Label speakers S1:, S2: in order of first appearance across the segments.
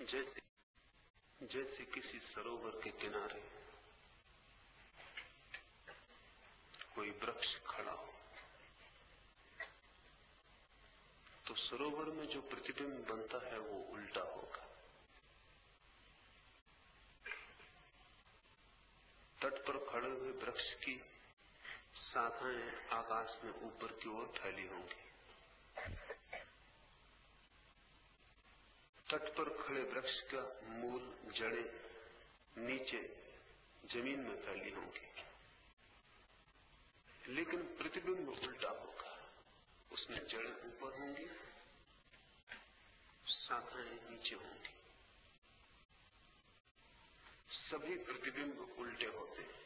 S1: जैसे जैसे किसी सरोवर के किनारे कोई वृक्ष खड़ा हो तो सरोवर में जो प्रतिबिंब बनता है वो उल्टा होगा। तट पर खड़े हुए वृक्ष की शाखाएँ आकाश में ऊपर की ओर फैली होंगी। तट पर खड़े वृक्ष का मूल जड़े नीचे ज़मीन में फैली होंगी। लेकिन प्रतिबिंब उल्टा होगा। उसमें जड़ें ऊपर होंगी शाखाएँ नीचे होंगी। सभी प्रतिबिंब उल्टे होते हैं।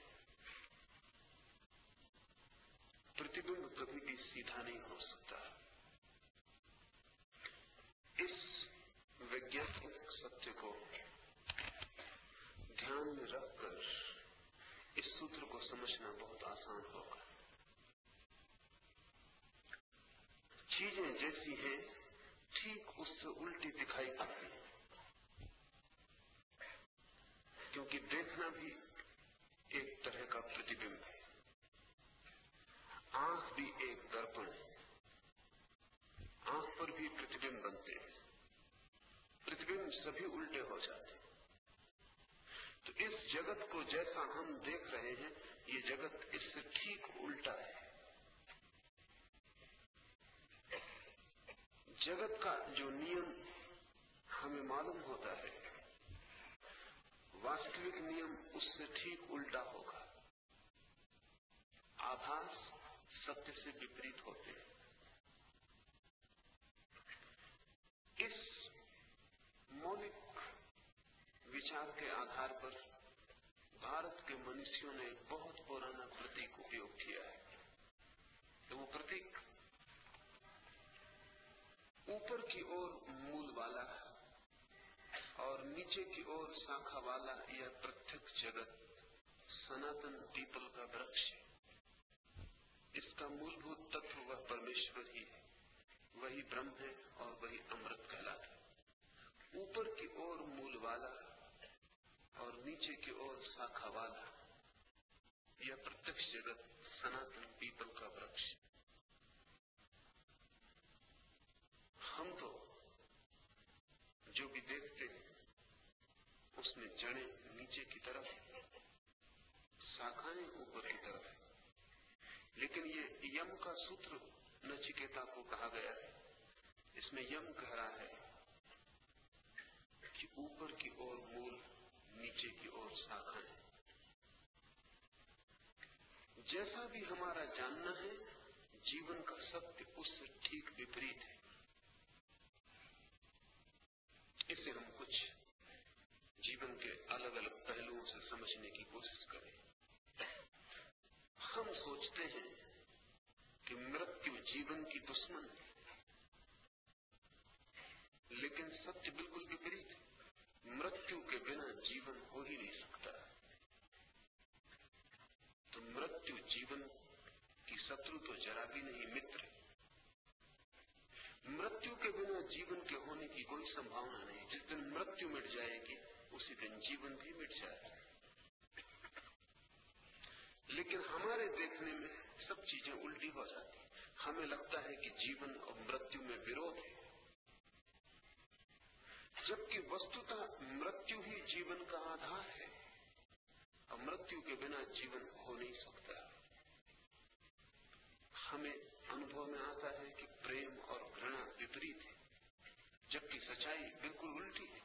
S1: प्रतिबिंब कभी भी सीधा नहीं हो सकता इस वैज्ञानिक सत्य को ध्यान में रखकर इस सूत्र को समझना बहुत आसान होगा। चीज़ें जैसी हैं, ठीक उससे उल्टी दिखाई पड़ती है। क्योंकि देखना भी एक तरह का प्रतिबिंब है। आँख भी एक दर्पण है। आँख पर भी प्रतिबिंब बनते हैं। प्रतिबिंब सभी उल्टे हो जाते तो इस जगत को जैसा हम देख रहे हैं, ये जगत इससे ठीक उल्टा है। जगत का जो नियम हमें मालूम होता है, वास्तविक नियम उससे ठीक उल्टा होगा। आभास सत्य से विपरीत होते हैं इस मौलिक विचार के आधार पर भारत के मनुष्यों ने बहुत पुराना प्रतीक उपयोग किया है। तो वो प्रतीक ऊपर की ओर मूल वाला और नीचे की ओर शाखा वाला यह प्रत्यक्ष जगत, सनातन पीपल का वृक्ष। इसका मूलभूत तत्व वह परमेश्वर ही है। वही ब्रह्म है और वही अमृत कहलाता है। ऊपर की ओर मूल वाला और नीचे की ओर शाखा वाला यह प्रत्यक्ष जगत, सनातन पीपल का वृक्ष। हम तो जो भी देखते हैं, उसमें जड़ें नीचे की तरफ़, शाखाएँ ऊपर की तरफ़ लेकिन ये यम का सूत्र नचिकेता को कहा गया है। इसमें यम कह रहा है ऊपर की ओर मूल, नीचे की ओर शाखा है। जैसा भी हमारा जानना है, जीवन का सत्य उससे ठीक विपरीत है। इसे हम कुछ जीवन के अलग अलग पहलुओं से समझने की कोशिश करें। हम सोचते हैं कि मृत्यु जीवन की दुश्मन है, लेकिन सत्य बिल्कुल विपरीत है। मृत्यु के बिना जीवन हो ही नहीं सकता। तो मृत्यु जीवन की शत्रु तो जरा भी नहीं, मित्र। मृत्यु के बिना जीवन के होने की कोई संभावना नहीं। जिस दिन मृत्यु मिट जाएगी, उसी दिन जीवन भी मिट जाएगा। लेकिन हमारे देखने में सब चीज़ें उल्टी हो जाती हमें लगता है कि जीवन और मृत्यु में विरोध है। जबकि वस्तुतः मृत्यु ही जीवन का आधार है। और मृत्यु के बिना जीवन हो नहीं सकता। हमें अनुभव में आता है कि प्रेम और घृणा विपरीत है, जबकि सच्चाई बिल्कुल उल्टी है।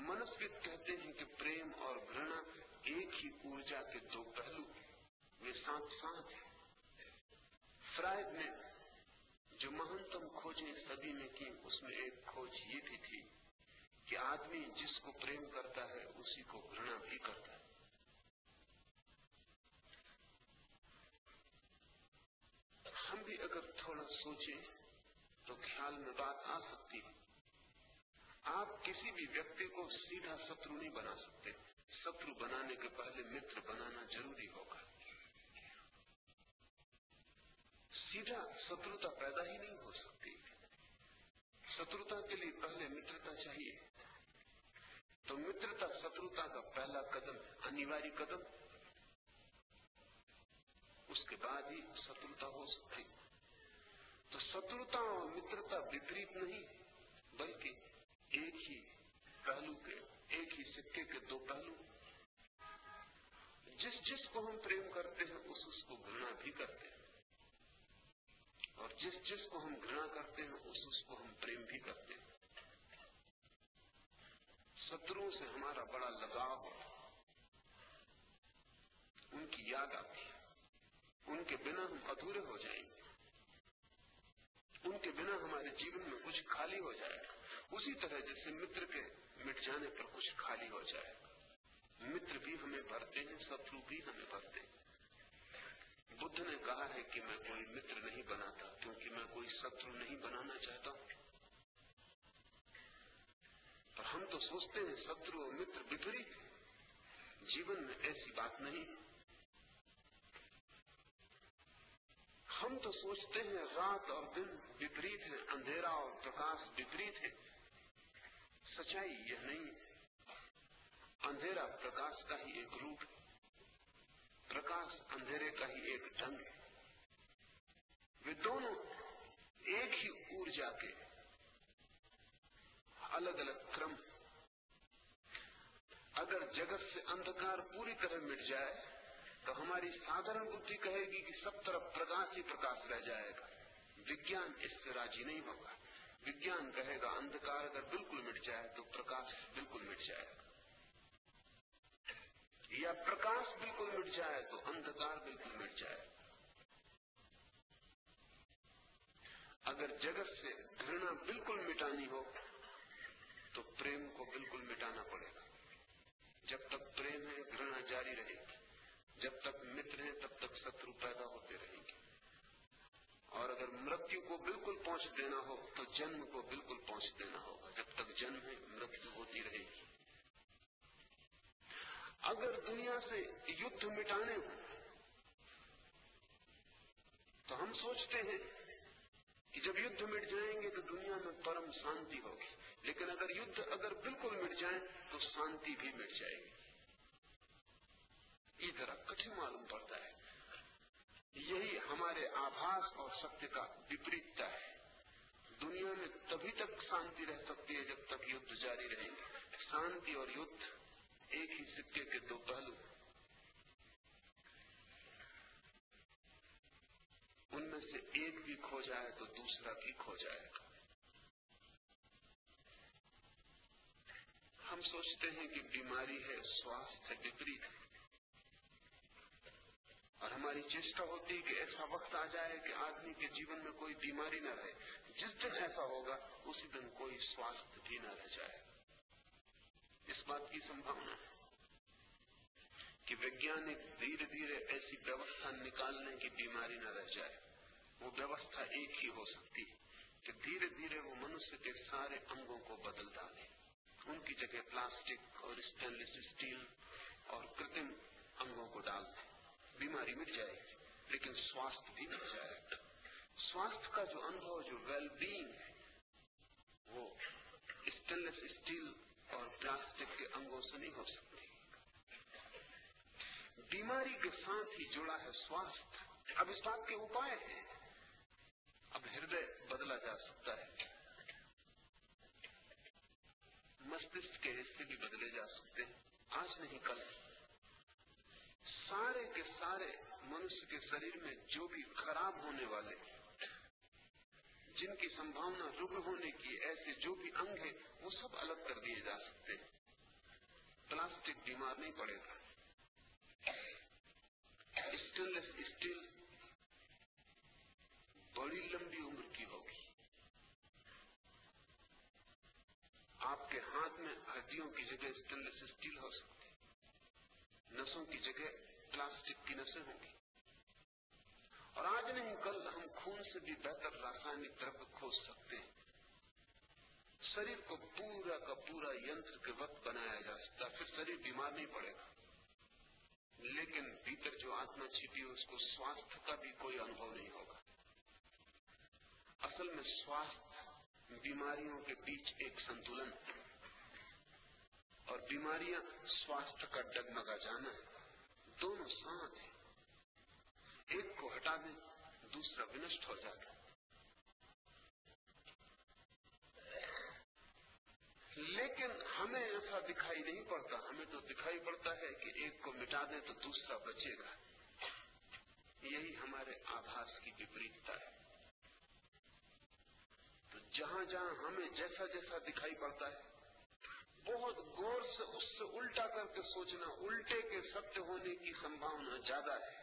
S1: मनस्वित कहते हैं कि प्रेम और घृणा एक ही ऊर्जा के दो पहलू वे साथ साथ है। फ्रायड ने जो महानतम खोजें सदी में की, उसमें एक खोज ये भी थी कि आदमी जिसको प्रेम करता है, उसी को घृणा भी करता है। हम भी अगर थोड़ा सोचें तो ख्याल में बात आ सकती है। आप किसी भी व्यक्ति को सीधा शत्रु नहीं बना सकते। शत्रु बनाने के पहले मित्र बनाना ज़रूरी होगा। सीधा शत्रुता पैदा ही नहीं हो सकती। शत्रुता के लिए पहले मित्रता चाहिए। कदम, अनिवार्य कदम, उसके बाद ही शत्रुता हो सकती तो शत्रुता और मित्रता विपरीत नहीं, बल्कि एक ही पहलू के, एक ही सिक्के के दो पहलू। जिस जिस को हम प्रेम करते हैं, उस उसको घृणा भी करते हैं। और जिस जिसको हम घृणा करते हैं, उस उसको हम प्रेम भी करते हैं। शत्रुओं से हमारा बड़ा लगाव होता उनकी याद आती उनके बिना हम अधूरे हो जाएँगे। उनके बिना हमारे जीवन में कुछ खाली हो जाएगा। उसी तरह जैसे मित्र के मिट जाने पर कुछ खाली हो जाएगा। मित्र भी हमें भरते हैं, शत्रु भी हमें भरते हैं। बुद्ध ने कहा है कि मैं कोई मित्र नहीं बनाता, क्योंकि मैं कोई शत्रु नहीं बनाना चाहता हूँ। हम तो सोचते हैं, शत्रु और मित्र विपरीत जीवन में ऐसी बात नहीं। हम तो सोचते हैं, रात और दिन विपरीत है, अंधेरा और प्रकाश विपरीत है। सच्चाई यह नहीं अंधेरा प्रकाश का ही एक रूप है। प्रकाश अंधेरे का ही एक ढंग है। वे दोनों एक ही ऊर्जा के अलग अलग क्रम। अगर जगत से अंधकार पूरी तरह मिट जाए तो हमारी साधारण बुद्धि कहेगी कि सब तरफ़ प्रकाश ही प्रकाश रह जाएगा। विज्ञान इससे राज़ी नहीं होगा। विज्ञान कहेगा, अंधकार अगर बिल्कुल मिट जाए तो प्रकाश बिल्कुल मिट जाएगा। या प्रकाश बिल्कुल मिट जाए तो अंधकार बिल्कुल मिट जाए। अगर जगत से घृणा बिल्कुल मिटानी हो तो प्रेम को बिल्कुल मिटाना पड़ेगा। जब तक प्रेम है, घृणा जारी रहेगी। जब तक मित्र हैं, तब तक शत्रु पैदा होते रहेंगे। और अगर मृत्यु को बिल्कुल पहुँच देना हो तो जन्म को बिल्कुल पहुँच देना होगा। जब तक जन्म है, मृत्यु होती रहेगी। अगर दुनिया से युद्ध मिटाने हो तो हम सोचते हैं कि जब युद्ध मिट जाएँगे तो दुनिया में परम शांति होगी। लेकिन अगर युद्ध अगर बिल्कुल मिट जाए तो शांति भी मिट जाएगी। ये जरा कठिन मालूम पड़ता है। यही हमारे आभास और सत्य का विपरीतता है। दुनिया में तभी तक शांति रह सकती है जब तक युद्ध जारी रहेंगे। शांति और युद्ध एक ही सिक्के के दो पहलू। उनमें से एक भी खो जाए तो दूसरा भी खो जाएगा। हम सोचते हैं कि बीमारी है, स्वास्थ्य विपरीत है। और हमारी चेष्टा होती है कि ऐसा वक्त आ जाए कि आदमी के जीवन में कोई बीमारी न रहे। जिस दिन ऐसा होगा, उसी दिन कोई स्वास्थ्य भी न रह जाए। इस बात की संभावना है कि वैज्ञानिक धीरे धीरे ऐसी व्यवस्था निकालने की बीमारी न रह जाए। वो व्यवस्था एक ही हो सकती है कि धीरे धीरे वो मनुष्य के सारे अंगों को बदल डाले। उनकी जगह प्लास्टिक और स्टेनलेस स्टील और कृत्रिम अंगों को डाल दे बीमारी मिट जाएगी, लेकिन स्वास्थ्य भी मिट जाएगा। स्वास्थ्य का जो अनुभव, जो वेल बींग है, वो स्टेनलेस स्टील और प्लास्टिक के अंगों से नहीं हो सकती। बीमारी के साथ ही जुड़ा है स्वास्थ्य। अब इस बात के उपाय हैं। अब हृदय बदला जा सकता है। मस्तिष्क के हिस्से भी बदले जा सकते हैं। आज नहीं, कल। सारे के सारे मनुष्य के शरीर में जो भी खराब होने वाले जिनकी संभावना रुग्ण होने की ऐसे जो भी अंग है, वो सब अलग कर दिए जा सकते हैं। प्लास्टिक बीमार नहीं पड़ेगा। स्टेनलेस स्टील, बड़ी लंबी उम्र की होगी आपके हाथ में हड्डियों की जगह स्टेनलेस स्टील हो सकती नसों की जगह प्लास्टिक की नसें होंगी। और आज नहीं, कल हम खून से भी बेहतर रासायनिक द्रव्य खोज सकते हैं। शरीर को पूरा का पूरा यंत्र के वक्त बनाया जा सकता फिर शरीर बीमार नहीं पड़ेगा। लेकिन भीतर जो आत्मा छिपी है, उसको स्वास्थ्य का भी कोई अनुभव नहीं होगा। असल में स्वास्थ्य बीमारियों के बीच एक संतुलन है और बीमारियाँ स्वास्थ्य का डगमगा जाना दोनों साथ है। एक को हटा दें, दूसरा विनष्ट हो जाता लेकिन हमें ऐसा दिखाई नहीं पड़ता। हमें तो दिखाई पड़ता है कि एक को मिटा दें तो दूसरा बचेगा। यही हमारे आभास की विपरीतता है। जहाँ जहाँ हमें जैसा जैसा दिखाई पड़ता है, बहुत गौर से उससे उल्टा करके सोचना, उल्टे के सत्य होने की संभावना ज़्यादा है।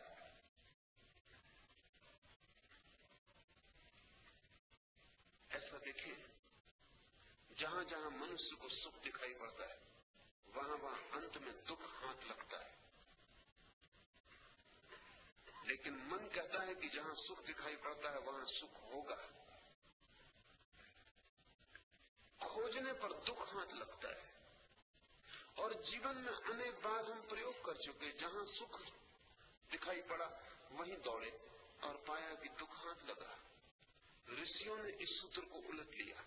S1: ऐसा देखें जहाँ जहाँ मनुष्य को सुख दिखाई पड़ता है, वहाँ वहाँ अंत में दुख हाथ लगता है। लेकिन मन कहता है कि जहाँ सुख दिखाई पड़ता है, वहाँ सुख होगा। खोजने पर दुख हाथ लगता है। और जीवन में अनेक बार हम प्रयोग कर चुके जहाँ सुख दिखाई पड़ा, वहीं दौड़े और पाया कि दुख हाथ लगा। ऋषियों ने इस सूत्र को उलट लिया।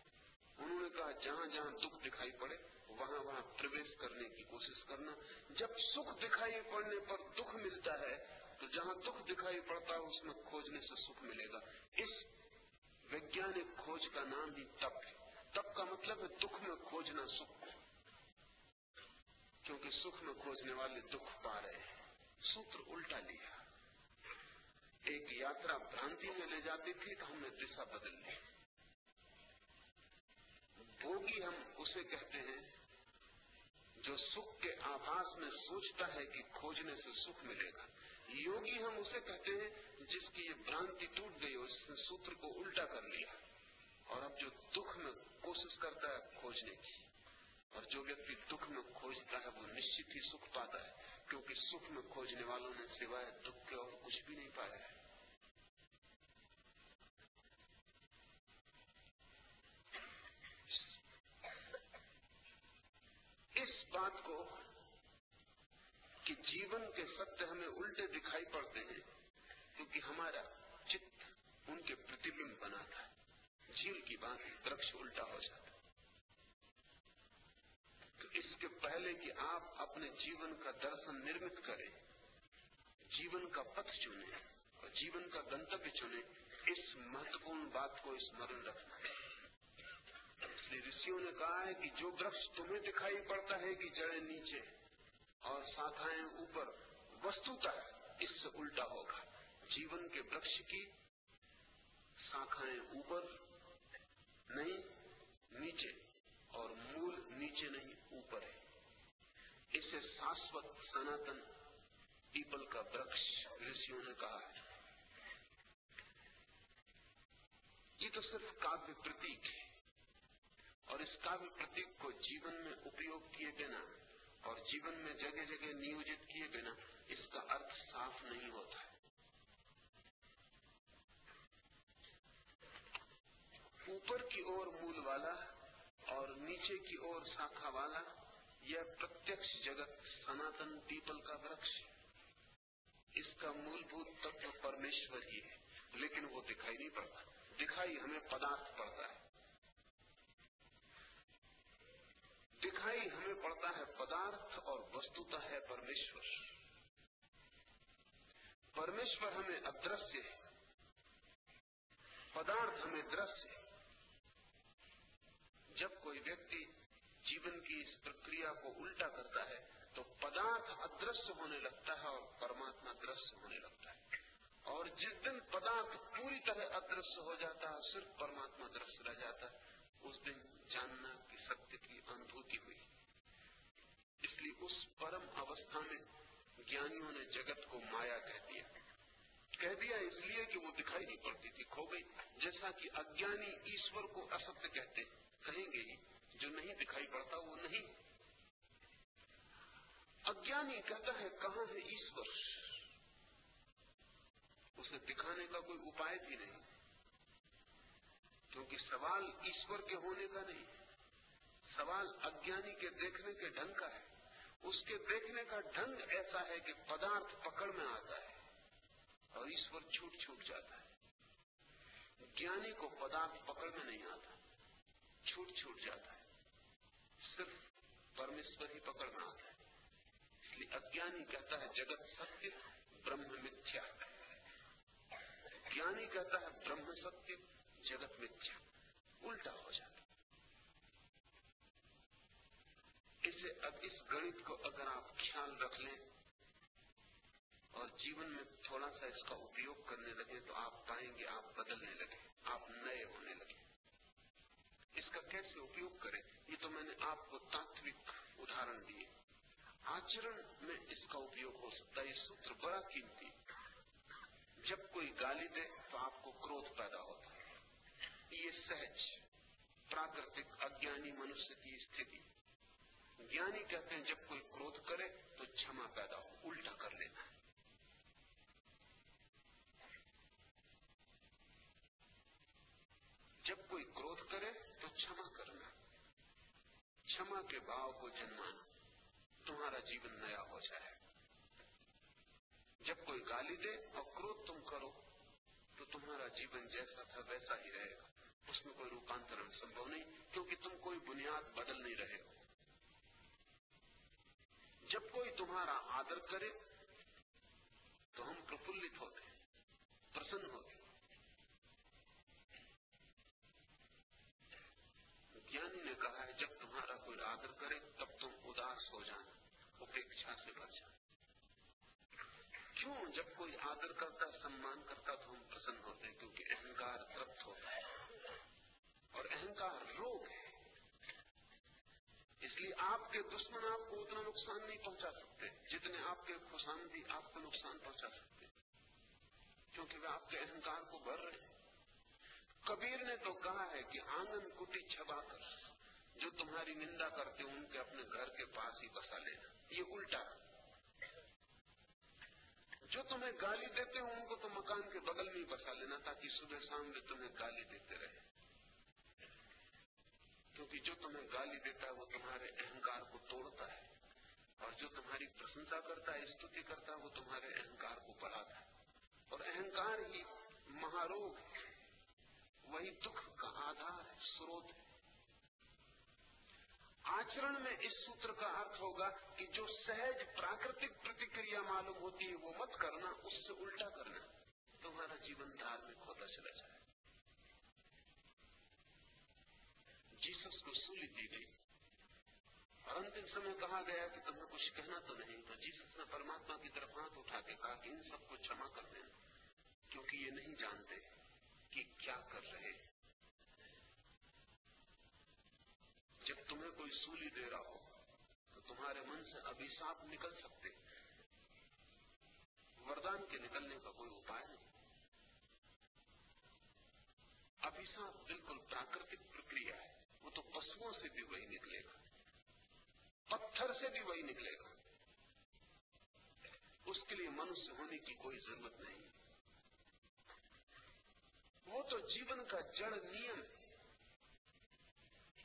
S1: उन्होंने कहा, जहाँ जहाँ दुख दिखाई पड़े, वहाँ वहाँ प्रवेश करने की कोशिश करना। जब सुख दिखाई पड़ने पर दुख मिलता है तो जहाँ दुख दिखाई पड़ता है, उसमें खोजने से सुख मिलेगा। इस वैज्ञानिक खोज का नाम ही तप है। तप का मतलब है दुख में खोजना सुख। को क्योंकि सुख में खोजने वाले दुख पा रहे हैं। सूत्र उल्टा लिया। एक यात्रा भ्रांति में ले जाती थी तो हमने दिशा बदल ली। भोगी हम उसे कहते हैं जो सुख के आभास में सोचता है कि खोजने से सुख मिलेगा। योगी हम उसे कहते हैं जिसकी ये भ्रांति टूट गई उसने सूत्र को उल्टा कर लिया। और अब जो दुख में कोशिश करता है खोजने की, और जो व्यक्ति दुख में खोजता है, वो निश्चित ही सुख पाता है, क्योंकि सुख में खोजने वालों ने सिवाय दुख के और कुछ भी नहीं पाया है। इस बात को कि जीवन के सत्य हमें उल्टे दिखाई पड़ते हैं, क्योंकि हमारा चित्त उनके प्रतिबिंब बनाता है। झील की बात वृक्ष उल्टा हो जाता तो इसके पहले कि आप अपने जीवन का दर्शन निर्मित करें, जीवन का पथ चुने और जीवन का गंतव्य चुने, इस महत्वपूर्ण बात को स्मरण रखना इसलिए ऋषियों ने कहा है कि जो वृक्ष तुम्हें दिखाई पड़ता है कि जड़े नीचे और शाखाएँ ऊपर, वस्तुतः इससे उल्टा होगा। जीवन के वृक्ष की शाखाएँ ऊपर नहीं, नीचे, और मूल नीचे नहीं, ऊपर है। इसे शाश्वत सनातन पीपल का वृक्ष ऋषियों ने कहा है। ये तो सिर्फ़ काव्य प्रतीक है, और इस काव्य प्रतीक को जीवन में उपयोग किए बिना और जीवन में जगह जगह नियोजित किए बिना इसका अर्थ साफ़ नहीं होता है। ऊपर की ओर मूल वाला और नीचे की ओर शाखा वाला, यह प्रत्यक्ष जगत, सनातन पीपल का वृक्ष। इसका मूलभूत तत्व परमेश्वर ही है, लेकिन वो दिखाई नहीं पड़ता। दिखाई हमें पदार्थ पड़ता है। दिखाई हमें पड़ता है पदार्थ और वस्तुता है परमेश्वर। परमेश्वर हमें अदृश्य है। पदार्थ हमें दृश्य है। जब कोई व्यक्ति जीवन की इस प्रक्रिया को उल्टा करता है तो पदार्थ अदृश्य होने लगता है और परमात्मा दृश्य होने लगता है। और जिस दिन पदार्थ पूरी तरह अदृश्य हो जाता है, सिर्फ़ परमात्मा दृश्य रह जाता है, उस दिन जानना की सत्य की अनुभूति हुई। इसलिए उस परम अवस्था में ज्ञानियों ने जगत को माया कह दिया। कह दिया इसलिए कि वो दिखाई नहीं पड़ती थी, खो गई। जैसा कि अज्ञानी ईश्वर को असत्य कहते कहेंगे जो नहीं दिखाई पड़ता वो नहीं। अज्ञानी कहता है, कहाँ है ईश्वर? उसे दिखाने का कोई उपाय भी नहीं, क्योंकि सवाल ईश्वर के होने का नहीं, सवाल अज्ञानी के देखने के ढंग का है। उसके देखने का ढंग ऐसा है कि पदार्थ पकड़ में आता है और ईश्वर छूट छूट जाता है। ज्ञानी को पदार्थ पकड़ में नहीं आता। छूट छूट जाता है। सिर्फ़ परमेश्वर ही पकड़ में आता है। इसलिए अज्ञानी कहता है, जगत सत्य, ब्रह्म मिथ्या। ज्ञानी कहता है, ब्रह्म सत्य, जगत मिथ्या। उल्टा हो जाता है। इसे अब इस गणित को अगर आप ख्याल रख लें और जीवन में थोड़ा सा इसका उपयोग करने लगे तो आप पाएँगे, आप बदलने लगे, आप नए होने लगे। इसका कैसे उपयोग करें? ये तो मैंने आपको तात्विक उदाहरण दिए। आचरण में इसका उपयोग हो सकता है। ये सूत्र बड़ा कीमती जब कोई गाली दे तो आपको क्रोध पैदा होता है। ये सहज, प्राकृतिक, अज्ञानी मनुष्य की स्थिति। ज्ञानी कहते हैं, जब कोई क्रोध करे तो क्षमा पैदा हो, उल्टा कर लेना जब कोई क्रोध करे क्षमा के भाव को जन्माना, तुम्हारा जीवन नया हो जाए। जब कोई गाली दे और क्रोध तुम करो तो तुम्हारा जीवन जैसा था वैसा ही रहेगा। उसमें कोई रूपांतरण संभव नहीं, क्योंकि तुम कोई बुनियाद बदल नहीं रहे हो। जब कोई तुम्हारा आदर करे तो हम प्रफुल्लित होते प्रसन्न होते ज्ञानी ने कहा है, जब तुम्हारा कोई आदर करे, तब तुम उदास हो जाना, उपेक्षा से भर जाना। क्यों? जब कोई आदर करता, सम्मान करता तो हम प्रसन्न होते हैं, क्योंकि अहंकार तृप्त होता है। और अहंकार रोग है। इसलिए आपके दुश्मन आपको उतना नुकसान नहीं पहुँचा सकते, जितने आपके खुशामदी आपको नुकसान पहुँचा सकते। क्योंकि वे आपके अहंकार को भर रहे हैं। कबीर ने तो कहा है कि आँगन कुटी छबाकर जो तुम्हारी निंदा करते उनके अपने घर के पास ही बसा लेना। ये उल्टा जो तुम्हें गाली देते हो, उनको तो मकान के बगल में ही बसा लेना, ताकि सुबह शाम में तुम्हें गाली देते रहे। क्योंकि जो तुम्हें गाली देता है, वो तुम्हारे अहंकार को तोड़ता है। और जो तुम्हारी प्रशंसा करता है, स्तुति करता है, वो तुम्हारे अहंकार को बढ़ाता है। और अहंकार ही महारोग वही दुख का आधार है, स्रोत है। आचरण में इस सूत्र का अर्थ होगा कि जो सहज प्राकृतिक प्रतिक्रिया मालूम होती है, वो मत करना, उससे उल्टा करना। तुम्हारा जीवन धार्मिक होता चला जाए। जीसस को सूली दी गई। और अंतिम समय कहा गया कि तुम्हें कुछ कहना तो नहीं तो जीसस ने परमात्मा की तरफ़ हाथ उठा के कहा कि इन सबको क्षमा कर देना, क्योंकि ये नहीं जानते। कि क्या कर रहे जब तुम्हें कोई सूली दे रहा हो तो तुम्हारे मन से अभिशाप निकल सकते वरदान के निकलने का कोई उपाय नहीं। अभिशाप बिल्कुल प्राकृतिक प्रक्रिया है। वो तो पशुओं से भी वही निकलेगा। पत्थर से भी वही निकलेगा। उसके लिए मनुष्य होने की कोई ज़रूरत नहीं। वो तो जीवन का जड़ नियम है।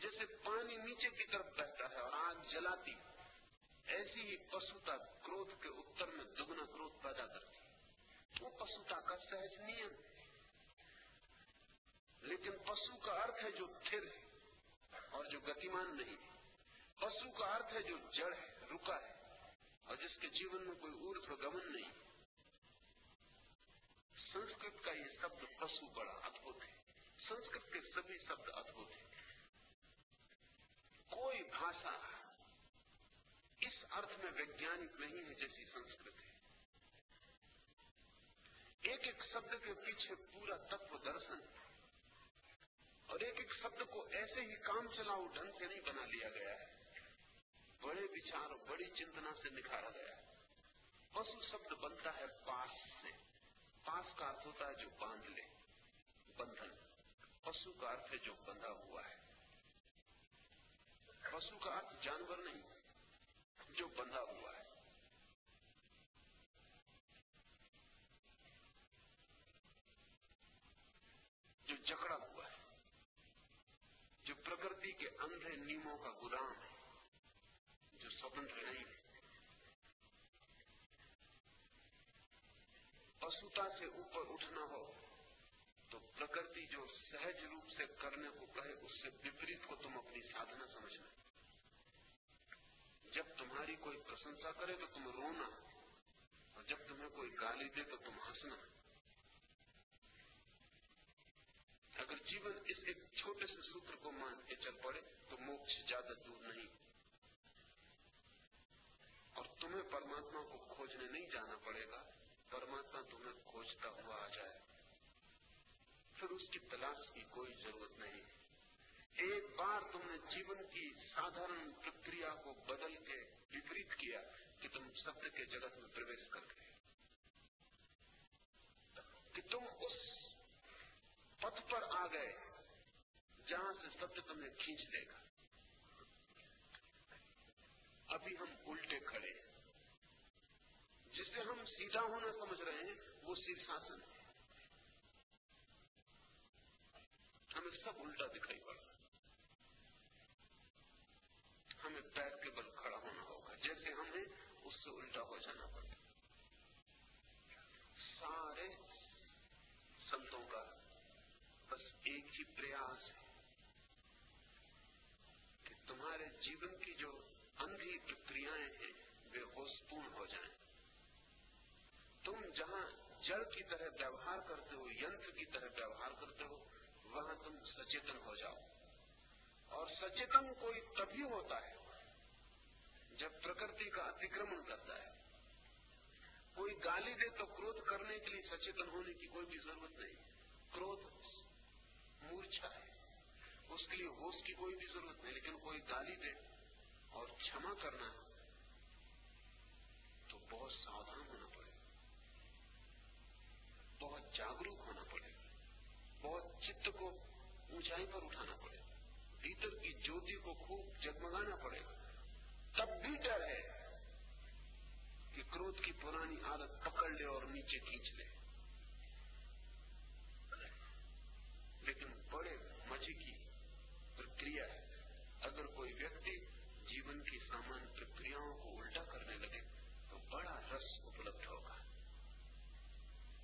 S1: जैसे पानी नीचे की तरफ़ बहता है और आग जलाती ऐसी ही पशुता क्रोध के उत्तर में दुगना क्रोध पैदा करती वो पशुता का सहज नियम लेकिन पशु का अर्थ है जो थिर है और जो गतिमान नहीं पशु का अर्थ है जो जड़ है, रुका है और जिसके जीवन में कोई ऊर्ध्व गमन नहीं संस्कृत का ये शब्द पशु बड़ा अद्भुत है। संस्कृत के सभी शब्द अद्भुत है। कोई भाषा इस अर्थ में वैज्ञानिक नहीं है जैसी संस्कृत है। एक एक शब्द के पीछे पूरा तत्व दर्शन और एक एक शब्द को ऐसे ही काम चलाओ ढंग से नहीं बना लिया गया है। बड़े विचार और बड़ी चिंतना से निखारा गया है। पशु शब्द बनता है पास से। पास का अर्थ होता है जो बाँध ले, बंधन, पशु का अर्थ है जो बंधा हुआ है। पशु का अर्थ जानवर नहीं, जो बंधा हुआ है। जो जकड़ा हुआ है, जो प्रकृति के अंधे नियमों का गुलाम है, जो स्वतंत्र नहीं है से ऊपर उठना हो तो प्रकृति जो सहज रूप से करने को कहे, उससे विपरीत को तुम अपनी साधना समझना। जब तुम्हारी कोई प्रशंसा करे तो तुम रोना, और जब तुम्हें कोई गाली दे तो तुम हंसना। अगर जीवन इस एक छोटे से सूत्र को मान के चल पड़े तो मोक्ष ज़्यादा दूर नहीं। और तुम्हें परमात्मा को खोजने नहीं जाना पड़ेगा परमात्मा तुम्हें खोजता हुआ आ जाए। फिर उसकी तलाश की कोई ज़रूरत नहीं। एक बार तुमने जीवन की साधारण प्रक्रिया को बदल के विपरीत किया कि तुम शब्द के जगत में प्रवेश कर गए। कि तुम उस पथ पर आ गए जहाँ से सत्य तुम्हें खींच लेगा। अभी हम उल्टे खड़े जिसे हम सीधा होना समझ रहे हैं, वो शीर्षासन है। हमें सब उल्टा दिखाई पड़ रहा हमें पैर के बल खड़ा होना होगा। जैसे हमें उससे उल्टा हो जाना पड़ेगा सारे संतों का बस एक ही प्रयास है कि तुम्हारे जीवन की जो अंधी प्रक्रियाएँ हैं वे होशपूर्ण हो जाएँ। तुम जहाँ जड़ की तरह व्यवहार करते हो, यंत्र की तरह व्यवहार करते हो, वहाँ तुम सचेतन हो जाओ। और सचेतन कोई तभी होता है जब प्रकृति का अतिक्रमण करता है। कोई गाली दे तो क्रोध करने के लिए सचेतन होने की कोई भी ज़रूरत नहीं। क्रोध मूर्छा है। उसके लिए होश की कोई भी ज़रूरत नहीं, लेकिन कोई गाली दे और क्षमा करना तो बहुत सावधान होना बहुत जागरूक होना पड़ेगा बहुत चित्त को ऊंचाई पर उठाना पड़ेगा भीतर की ज्योति को खूब जगमगाना पड़ेगा तब भी डर है कि क्रोध की पुरानी आदत पकड़ ले और नीचे खींच ले। लेकिन बड़े मज़े की प्रक्रिया है। अगर कोई व्यक्ति जीवन की सामान्य प्रक्रियाओं को उल्टा करने लगे तो बड़ा रस उपलब्ध होगा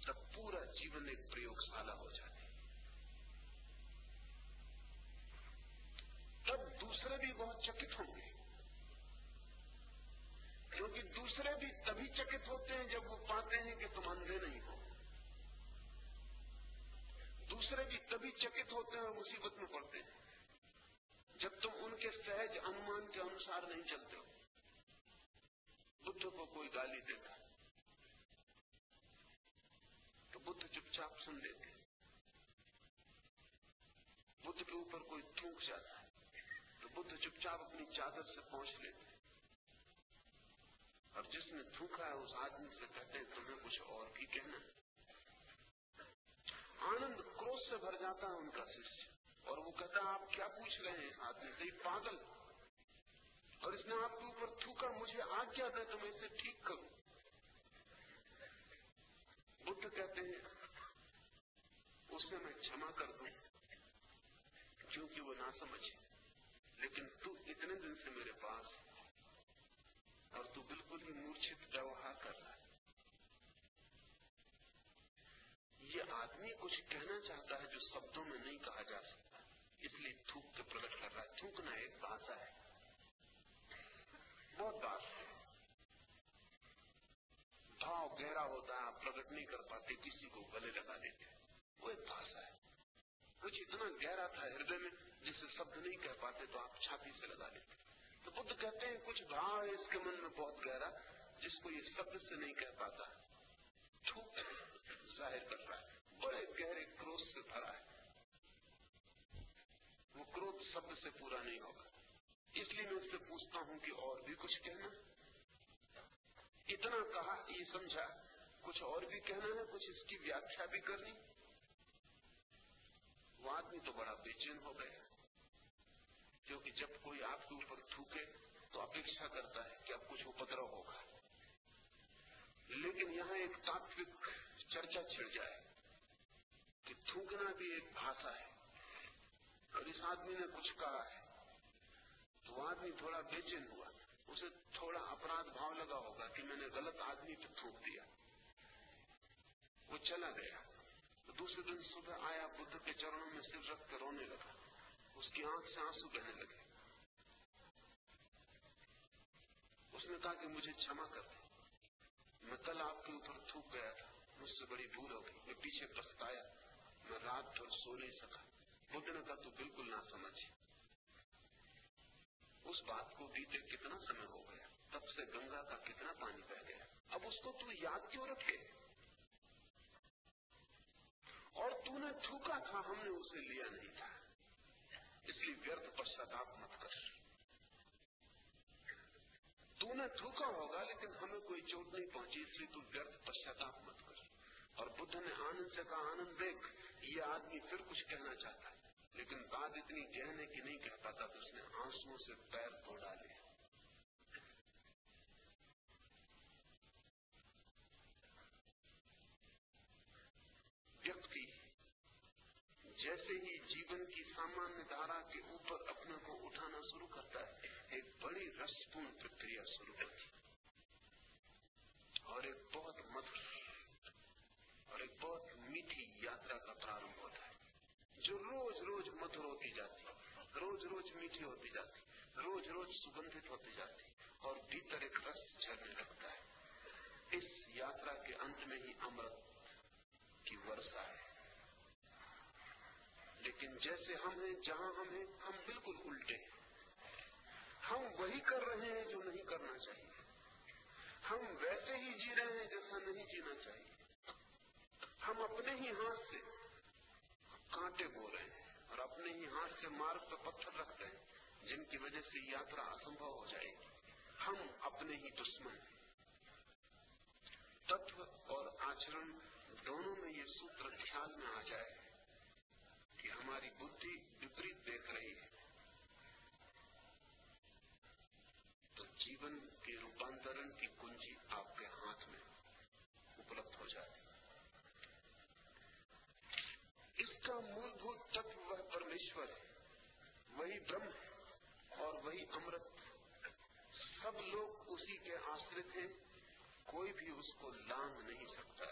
S1: तब पूरा जीवन एक प्रयोगशाला हो जाती तब दूसरे भी बहुत चकित होंगे। क्योंकि दूसरे भी तभी चकित होते हैं जब वो पाते हैं कि तुम अंधे नहीं हो। दूसरे भी तभी चकित होते हैं मुसीबत में पड़ते हैं। जब तुम उनके सहज अनुमान के अनुसार नहीं चलते हो। बुद्ध को कोई गाली देता। बुद्ध चुपचाप सुन लेते बुद्ध के ऊपर कोई थूक जाता है तो बुद्ध चुपचाप अपनी चादर से पहुँच लेते और जिसने थूका है, उस आदमी से कहते तुम्हें कुछ और भी कहना आनंद क्रोध से भर जाता है उनका शिष्य। और वो कहता है, आप क्या पूछ रहे हैं? आदमी से पागल और इसने आपके ऊपर थूका, मुझे आज्ञा दे तो मैं इसे ठीक करूँ। बुद्ध कहते हैं उसे मैं क्षमा कर दू, क्योंकि वो ना समझे लेकिन तू इतने दिन से मेरे पास और तू बिल्कुल ही मूर्छित व्यवहार कर रहा है। ये आदमी कुछ कहना चाहता है जो शब्दों में नहीं कहा जा सकता। इसलिए थूक के प्रकट कर रहा है। थूकना एक भाषा है। बहुत बात है। भाव गहरा होता है, आप प्रकट नहीं कर पाते, किसी को गले लगा देते वो एक भाषा है। कुछ इतना गहरा था हृदय में, जिसे शब्द नहीं कह पाते तो आप छाती से लगा लेते तो बुद्ध कहते हैं, कुछ भाव है इसके मन में बहुत गहरा, जिसको ये शब्द से नहीं कह पाता। थूक ज़ाहिर कर रहा है। बड़े गहरे क्रोध से भरा है। वो क्रोध शब्द से पूरा नहीं होगा। इसलिए मैं उससे पूछता हूँ कि और भी कुछ कहना इतना कहा, ये समझा। कुछ और भी कहना है, कुछ इसकी व्याख्या भी करनी। वो आदमी तो बड़ा बेचैन हो गया। क्योंकि जब कोई आपके ऊपर थूके तो अपेक्षा करता है कि अब कुछ उपद्रव होगा। लेकिन यहाँ एक तात्विक चर्चा छिड़ जाए कि थूकना भी एक भाषा है। और इस आदमी ने कुछ कहा है तो आदमी थोड़ा बेचैन हुआ। उसे थोड़ा अपराध भाव लगा होगा कि मैंने गलत आदमी पे थूक दिया। वो चला गया। दूसरे दिन सुबह आया, बुद्ध के चरणों में सिर रख कर रोने लगा। उसकी आँख से आँसू बहने लगे। उसने कहा कि मुझे क्षमा कर मैं कल आपके ऊपर थूक गया था। मुझसे बड़ी भूल हो गई। मैं पीछे पछताया। मैं रात भर सो नहीं सका। बुद्ध ने कहा, तू बिल्कुल ना समझ। उस बात को बीते कितना समय हो गया, तब से गंगा का कितना पानी बह गया। अब उसको तू याद क्यों रखे? और तूने थूका था, हमने उसे लिया नहीं था। इसलिए व्यर्थ पश्चाताप मत कर। तूने थूका होगा, लेकिन हमें कोई चोट नहीं पहुँची, इसलिए तू व्यर्थ पश्चाताप मत कर। और बुद्ध ने आनंद से कहा, आनंद देख, ये आदमी फिर कुछ कहना चाहता है। लेकिन बात इतनी गहने की नहीं कह पाता तो उसने आंसुओं से पैर धो डाले। व्यक्ति जैसे ही जीवन की सामान्य धारा के ऊपर अपने को उठाना शुरू करता है, एक बड़ी रसपूर्ण प्रक्रिया शुरू होती और एक बहुत मधुर और एक बहुत मीठी यात्रा का प्रारंभ होता है। जो रोज रोज मधुर होती जाती, रोज रोज मीठी होती जाती, रोज रोज सुगंधित होती जाती और भीतर एक रस झरने लगता है। इस यात्रा के अंत में ही अमृत की वर्षा है। लेकिन जैसे हम हैं, जहाँ हम हैं, हम बिल्कुल उल्टे हैं। हम वही कर रहे हैं जो नहीं करना चाहिए। हम वैसे ही जी रहे हैं जैसा नहीं जीना चाहिए। हम अपने ही हाथ से कांटे बो रहे हैं और अपने ही हाथ से मार्ग पर पत्थर रखते हैं, जिनकी वजह से यात्रा असंभव हो जाएगी। हम अपने ही दुश्मन तत्व और आचरण दोनों में ये सूत्र ख्याल में आ जाए कि हमारी बुद्धि विपरीत देख रही है तो जीवन के रूपांतरण की कुंजी आपके हाथ में उपलब्ध हो जाती इसका मूलभूत तत्व वह परमेश्वर है वही ब्रह्म और वही अमृत। सब लोग उसी के आश्रित हैं, कोई भी उसको लांग नहीं सकता।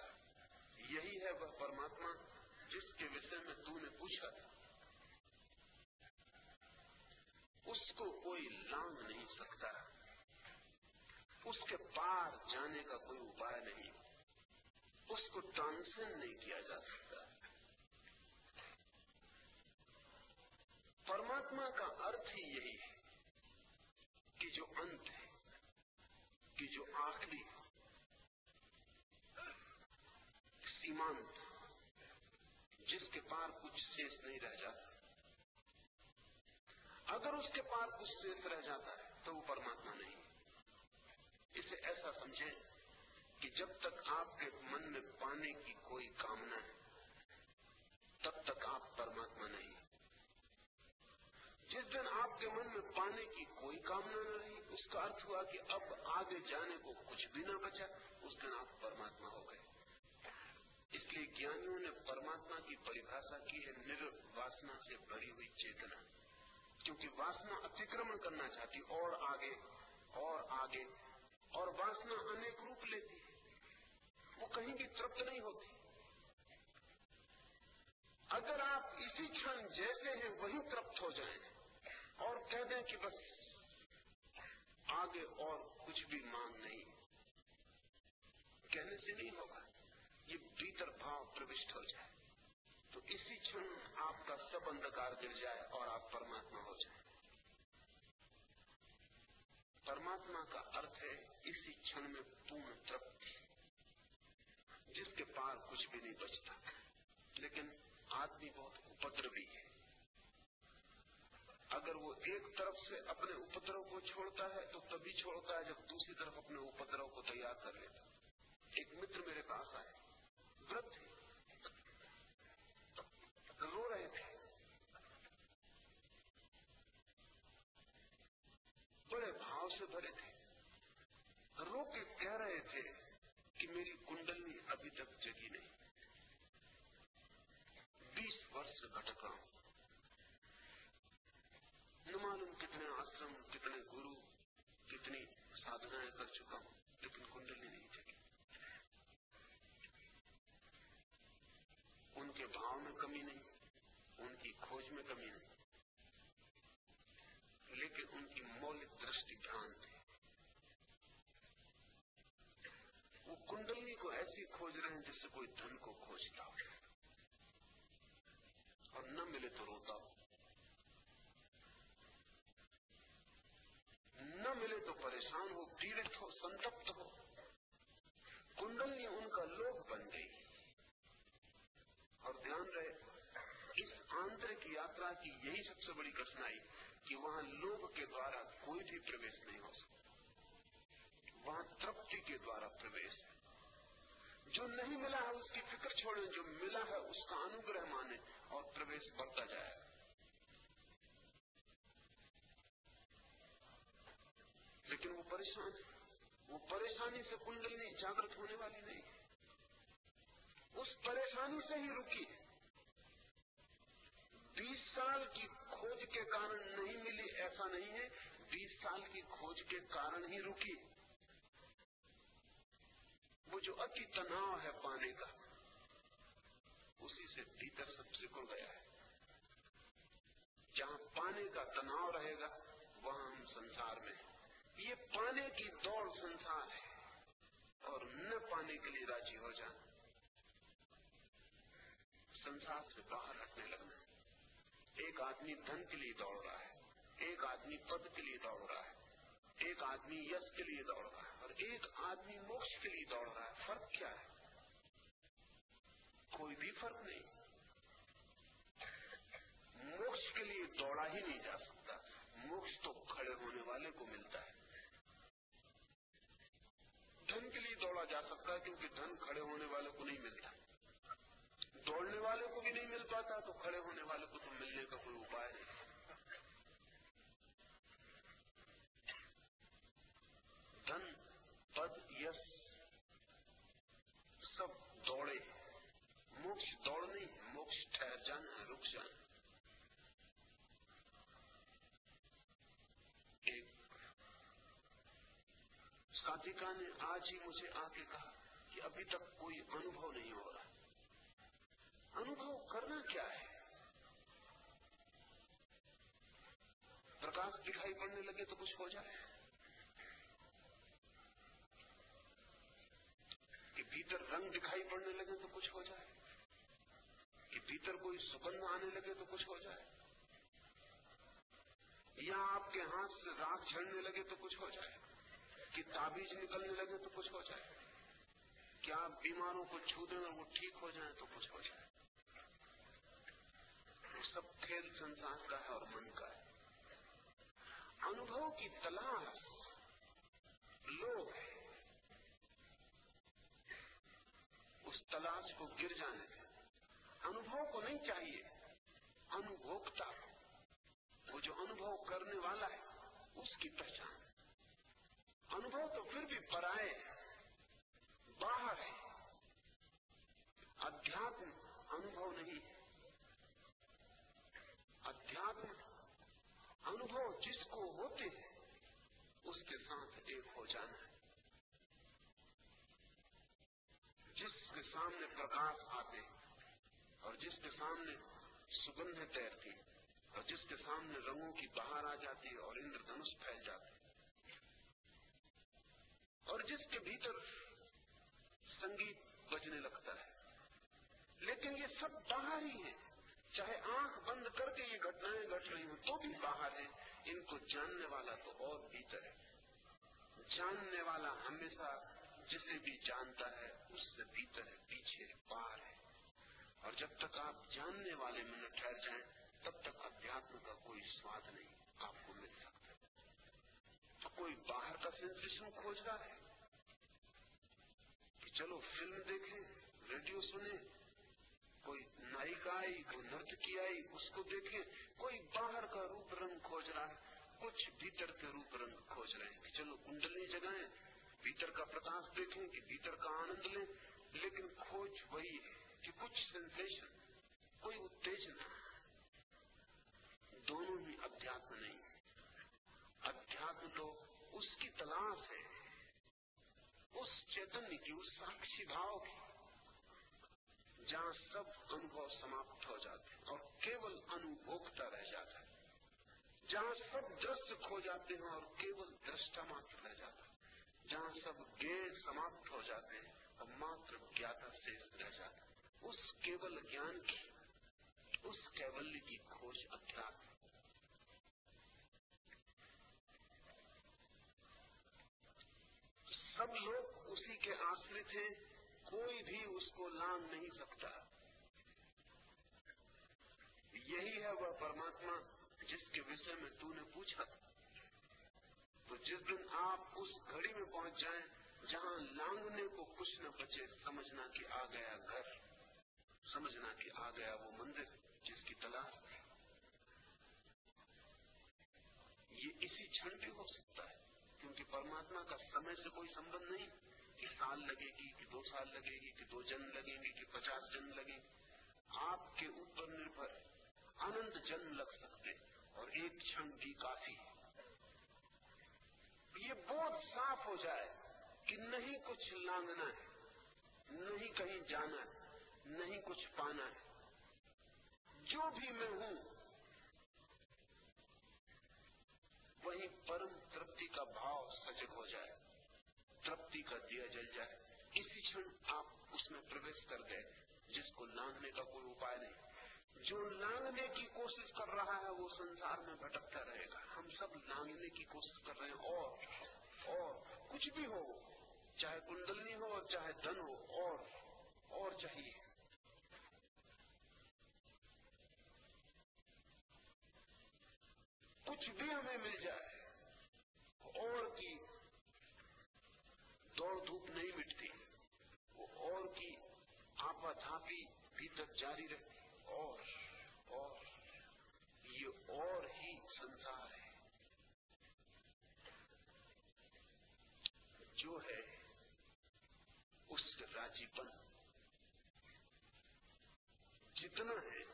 S1: यही है वह परमात्मा जिसके विषय में तूने पूछा था। उसको कोई लांग नहीं सकता। उसके पार जाने का कोई उपाय नहीं। उसको ट्रांसेंड नहीं किया जा सकता। परमात्मा का अर्थ ही यही है कि जो अंत है, कि जो आखिरी सीमांत जिसके पार कुछ शेष नहीं रह जाता अगर उसके पार कुछ शेष रह जाता है तो वो परमात्मा नहीं इसे ऐसा समझे कि जब तक आपके मन में पाने की कोई कामना है, तब तक आप परमात्मा नहीं जिस दिन आपके मन में पाने की कोई कामना न रही, उसका अर्थ हुआ कि अब आगे जाने को कुछ भी न बचा, उस दिन आप परमात्मा हो गए। इसलिए ज्ञानियों ने परमात्मा की परिभाषा की है, निर्वासना से भरी हुई चेतना। क्योंकि वासना अतिक्रमण करना चाहती, और आगे और आगे, और वासना अनेक रूप लेती है। वो कहीं भी तृप्त नहीं होती। अगर आप इसी क्षण जैसे हैं, वही तृप्त हो जाएँ। और कह दें कि बस आगे और कुछ भी मांग नहीं। कहने से नहीं होगा, ये भीतर भाव प्रविष्ट हो जाए। तो इसी क्षण आपका सब अंधकार गिर जाए और आप परमात्मा हो जाए। परमात्मा का अर्थ है इसी क्षण में पूर्ण तृप्ति, जिसके पार कुछ भी नहीं बचता। लेकिन आदमी बहुत उपद्रवी है। अगर वो एक तरफ़ से अपने उपद्रव को छोड़ता है तो तभी छोड़ता है जब दूसरी तरफ़ अपने उपद्रव को तैयार कर लेता एक मित्र मेरे पास आए। वृद्ध रो रहे थे। बड़े भाव से भरे थे। रो के कह रहे थे कि मेरी कुंडली अभी तक जगी नहीं। भाव में कमी नहीं, उनकी खोज में कमी नहीं। लेकिन उनकी मौलिक दृष्टि ध्यान है वो कुंडली को ऐसी खोज रहे हैं जिससे कोई धन को खोजता हो। और न मिले तो रोता हो। न मिले तो परेशान हो, पीड़ित हो, संतप्त हो। कुंडली उनका लोक यात्रा की यही सबसे बड़ी कठिनाई कि वहाँ लोभ के द्वारा कोई भी प्रवेश नहीं हो सकता। वहाँ तृप्ति के द्वारा प्रवेश। है जो नहीं मिला है उसकी फ़िक्र छोड़े, जो मिला है उसका अनुग्रह माने और प्रवेश बढ़ता जाए। लेकिन वो परेशान वो परेशानी से कुंडली जागृत होने वाली नहीं। उस परेशानी से ही रुकी। बीस साल की खोज के कारण नहीं मिली, ऐसा नहीं है। बीस साल की खोज के कारण ही रुकी। वो जो अति तनाव है पाने का, उसी से भीतर सब सिकुड़ गया है। जहाँ पाने का तनाव रहेगा, वहाँ हम संसार में ये पाने की दौड़ संसार है, और न पाने के लिए राज़ी हो जाना। संसार से बाहर हटने लगना। एक आदमी धन के लिए दौड़ रहा है, एक आदमी पद के लिए दौड़ रहा है, एक आदमी यश के लिए दौड़ रहा है और एक आदमी मोक्ष के लिए दौड़ रहा है। फ़र्क क्या है? कोई भी फ़र्क नहीं। मोक्ष के लिए दौड़ा ही नहीं जा सकता। मोक्ष तो खड़े होने वाले को मिलता है। धन के लिए दौड़ा जा सकता है क्योंकि धन खड़े होने वाले को नहीं मिलता। दौड़ने वाले को भी नहीं मिल पाता तो खड़े होने वाले को तो मिलने का कोई उपाय नहीं। धन, पद, यश, सब दौड़े। मोक्ष दौड़ नहीं, मोक्ष ठहर जाना है, रुक जाना एक साधिका ने आज ही मुझे आके कहा कि अभी तक कोई अनुभव नहीं हो अनुभव करना क्या है? प्रकाश दिखाई पड़ने लगे तो कुछ हो जाए। कि भीतर रंग दिखाई पड़ने लगे तो कुछ हो जाए। कि भीतर कोई सुगंध आने लगे तो कुछ हो जाए। या आपके हाथ से राख झड़ने लगे तो कुछ हो जाए। कि ताबीज निकलने लगे तो कुछ हो जाए। क्या आप बीमारों को छू दें और वो ठीक हो जाए तो कुछ हो जाए। सब खेल संसार का है और मन का है। अनुभव की तलाश लोग है। उस तलाश को गिर जाने दें अनुभव को नहीं चाहिए, अनुभोक्ता वो जो अनुभव करने वाला है, उसकी पहचान। अनुभव तो फिर भी पराए बाहर है। अध्यात्म अनुभव नहीं है अध्यात्म अनुभव जिसको होते हैं, उसके साथ एक हो जाना है। जिसके सामने प्रकाश आते और जिसके सामने सुगंध तैरती और जिसके सामने रंगों की बाहर आ जाती और इंद्रधनुष फैल जाते और जिसके भीतर संगीत बजने लगता है, लेकिन ये सब बाहर ही है। चाहे आँख बंद करके ये घटनाएँ घट रही हो तो भी बाहर है। इनको जानने वाला तो और भीतर है। जानने वाला हमेशा जिसे भी जानता है, उससे भीतर है, पीछे पार है। और जब तक आप जानने वाले में न ठहर जाए, तब तक अध्यात्म का कोई स्वाद नहीं आपको मिल सकता तो कोई बाहर का सेंसेशन खोज रहा है कि चलो फ़िल्म देखें रेडियो सुने कोई नायिका आई, कोई नर्तकी आई, उसको देखें कोई बाहर का रूप रंग खोज रहा है, कुछ भीतर के रूप रंग खोज रहे हैं कि चलो कुंडली जगाए, भीतर का प्रकाश देखें कि भीतर का आनंद लें, लेकिन खोज वही है कि कुछ सेंसेशन कोई उत्तेजना। दोनों ही अध्यात्म नहीं अध्यात्म तो उसकी तलाश है, उस चैतन्य की, उस साक्षी भाव की। जहाँ सब अनुभव समाप्त हो जाते हैं और केवल अनुभोक्ता रह जाता है। जहाँ सब दृश्य खो जाते हैं और केवल दृष्टा मात्र रह जाता है। जहाँ सब गेय समाप्त हो जाते हैं और मात्र ज्ञाता शेष रह जाता है। उस केवल ज्ञान की, उस कैवल्य की खोज अज्ञात सब लोग उसी के आश्रित हैं। कोई भी उसको लांग नहीं सकता। यही है वह परमात्मा जिसके विषय में तूने पूछा। तो जिस दिन आप उस घड़ी में पहुँच जाए, जहाँ लांगने को कुछ न बचे, समझना कि आ गया घर, समझना कि आ गया वो मंदिर जिसकी तलाश थी। ये इसी क्षण भी हो सकता है, क्योंकि परमात्मा का समय से कोई संबंध नहीं। कि साल लगेगी, कि दो साल लगेगी, कि दो जन्म लगेंगे, कि पचास जन्म लगेंगे। आपके ऊपर निर्भर अनंत जन्म लग सकते और एक क्षण भी काफ़ी है। ये बोध साफ़ हो जाए कि नहीं कुछ लांगना है, नहीं कहीं जाना है, नहीं कुछ पाना है। जो भी मैं हूँ वही परम तृप्ति का भाव सजग हो जाए तृप्ति का दिया जल जाए इसी क्षण आप उसमें प्रवेश कर गए जिसको लांगने का कोई उपाय नहीं जो लांगने की कोशिश कर रहा है, वो संसार में भटकता रहेगा। हम सब लांगने की कोशिश कर रहे हैं, और और कुछ भी हो, चाहे कुंडलनी हो, चाहे धन हो, और और चाहिए। कुछ भी हमें मिल जाए, और की दौड़ धूप नहीं मिटती और की आपाधापी भीतर जारी रहती और और ये और ही संसार है। जो है उससे राजीपन। जितना है,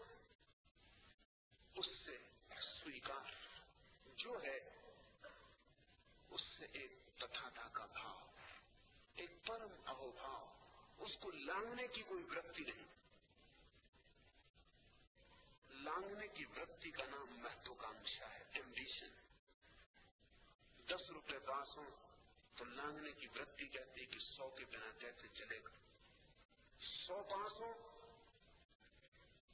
S1: उससे स्वीकार। जो है, उससे एक तथाता का भाव, एक परम अहोभाव उसको लांगने की कोई वृत्ति नहीं। लांगने की वृत्ति का नाम महत्वाकांक्षा है एम्बिशन दस रुपए पास हो तो लांगने की वृत्ति कहती है कि सौ के बिना कैसे चलेगा? सौ पास हो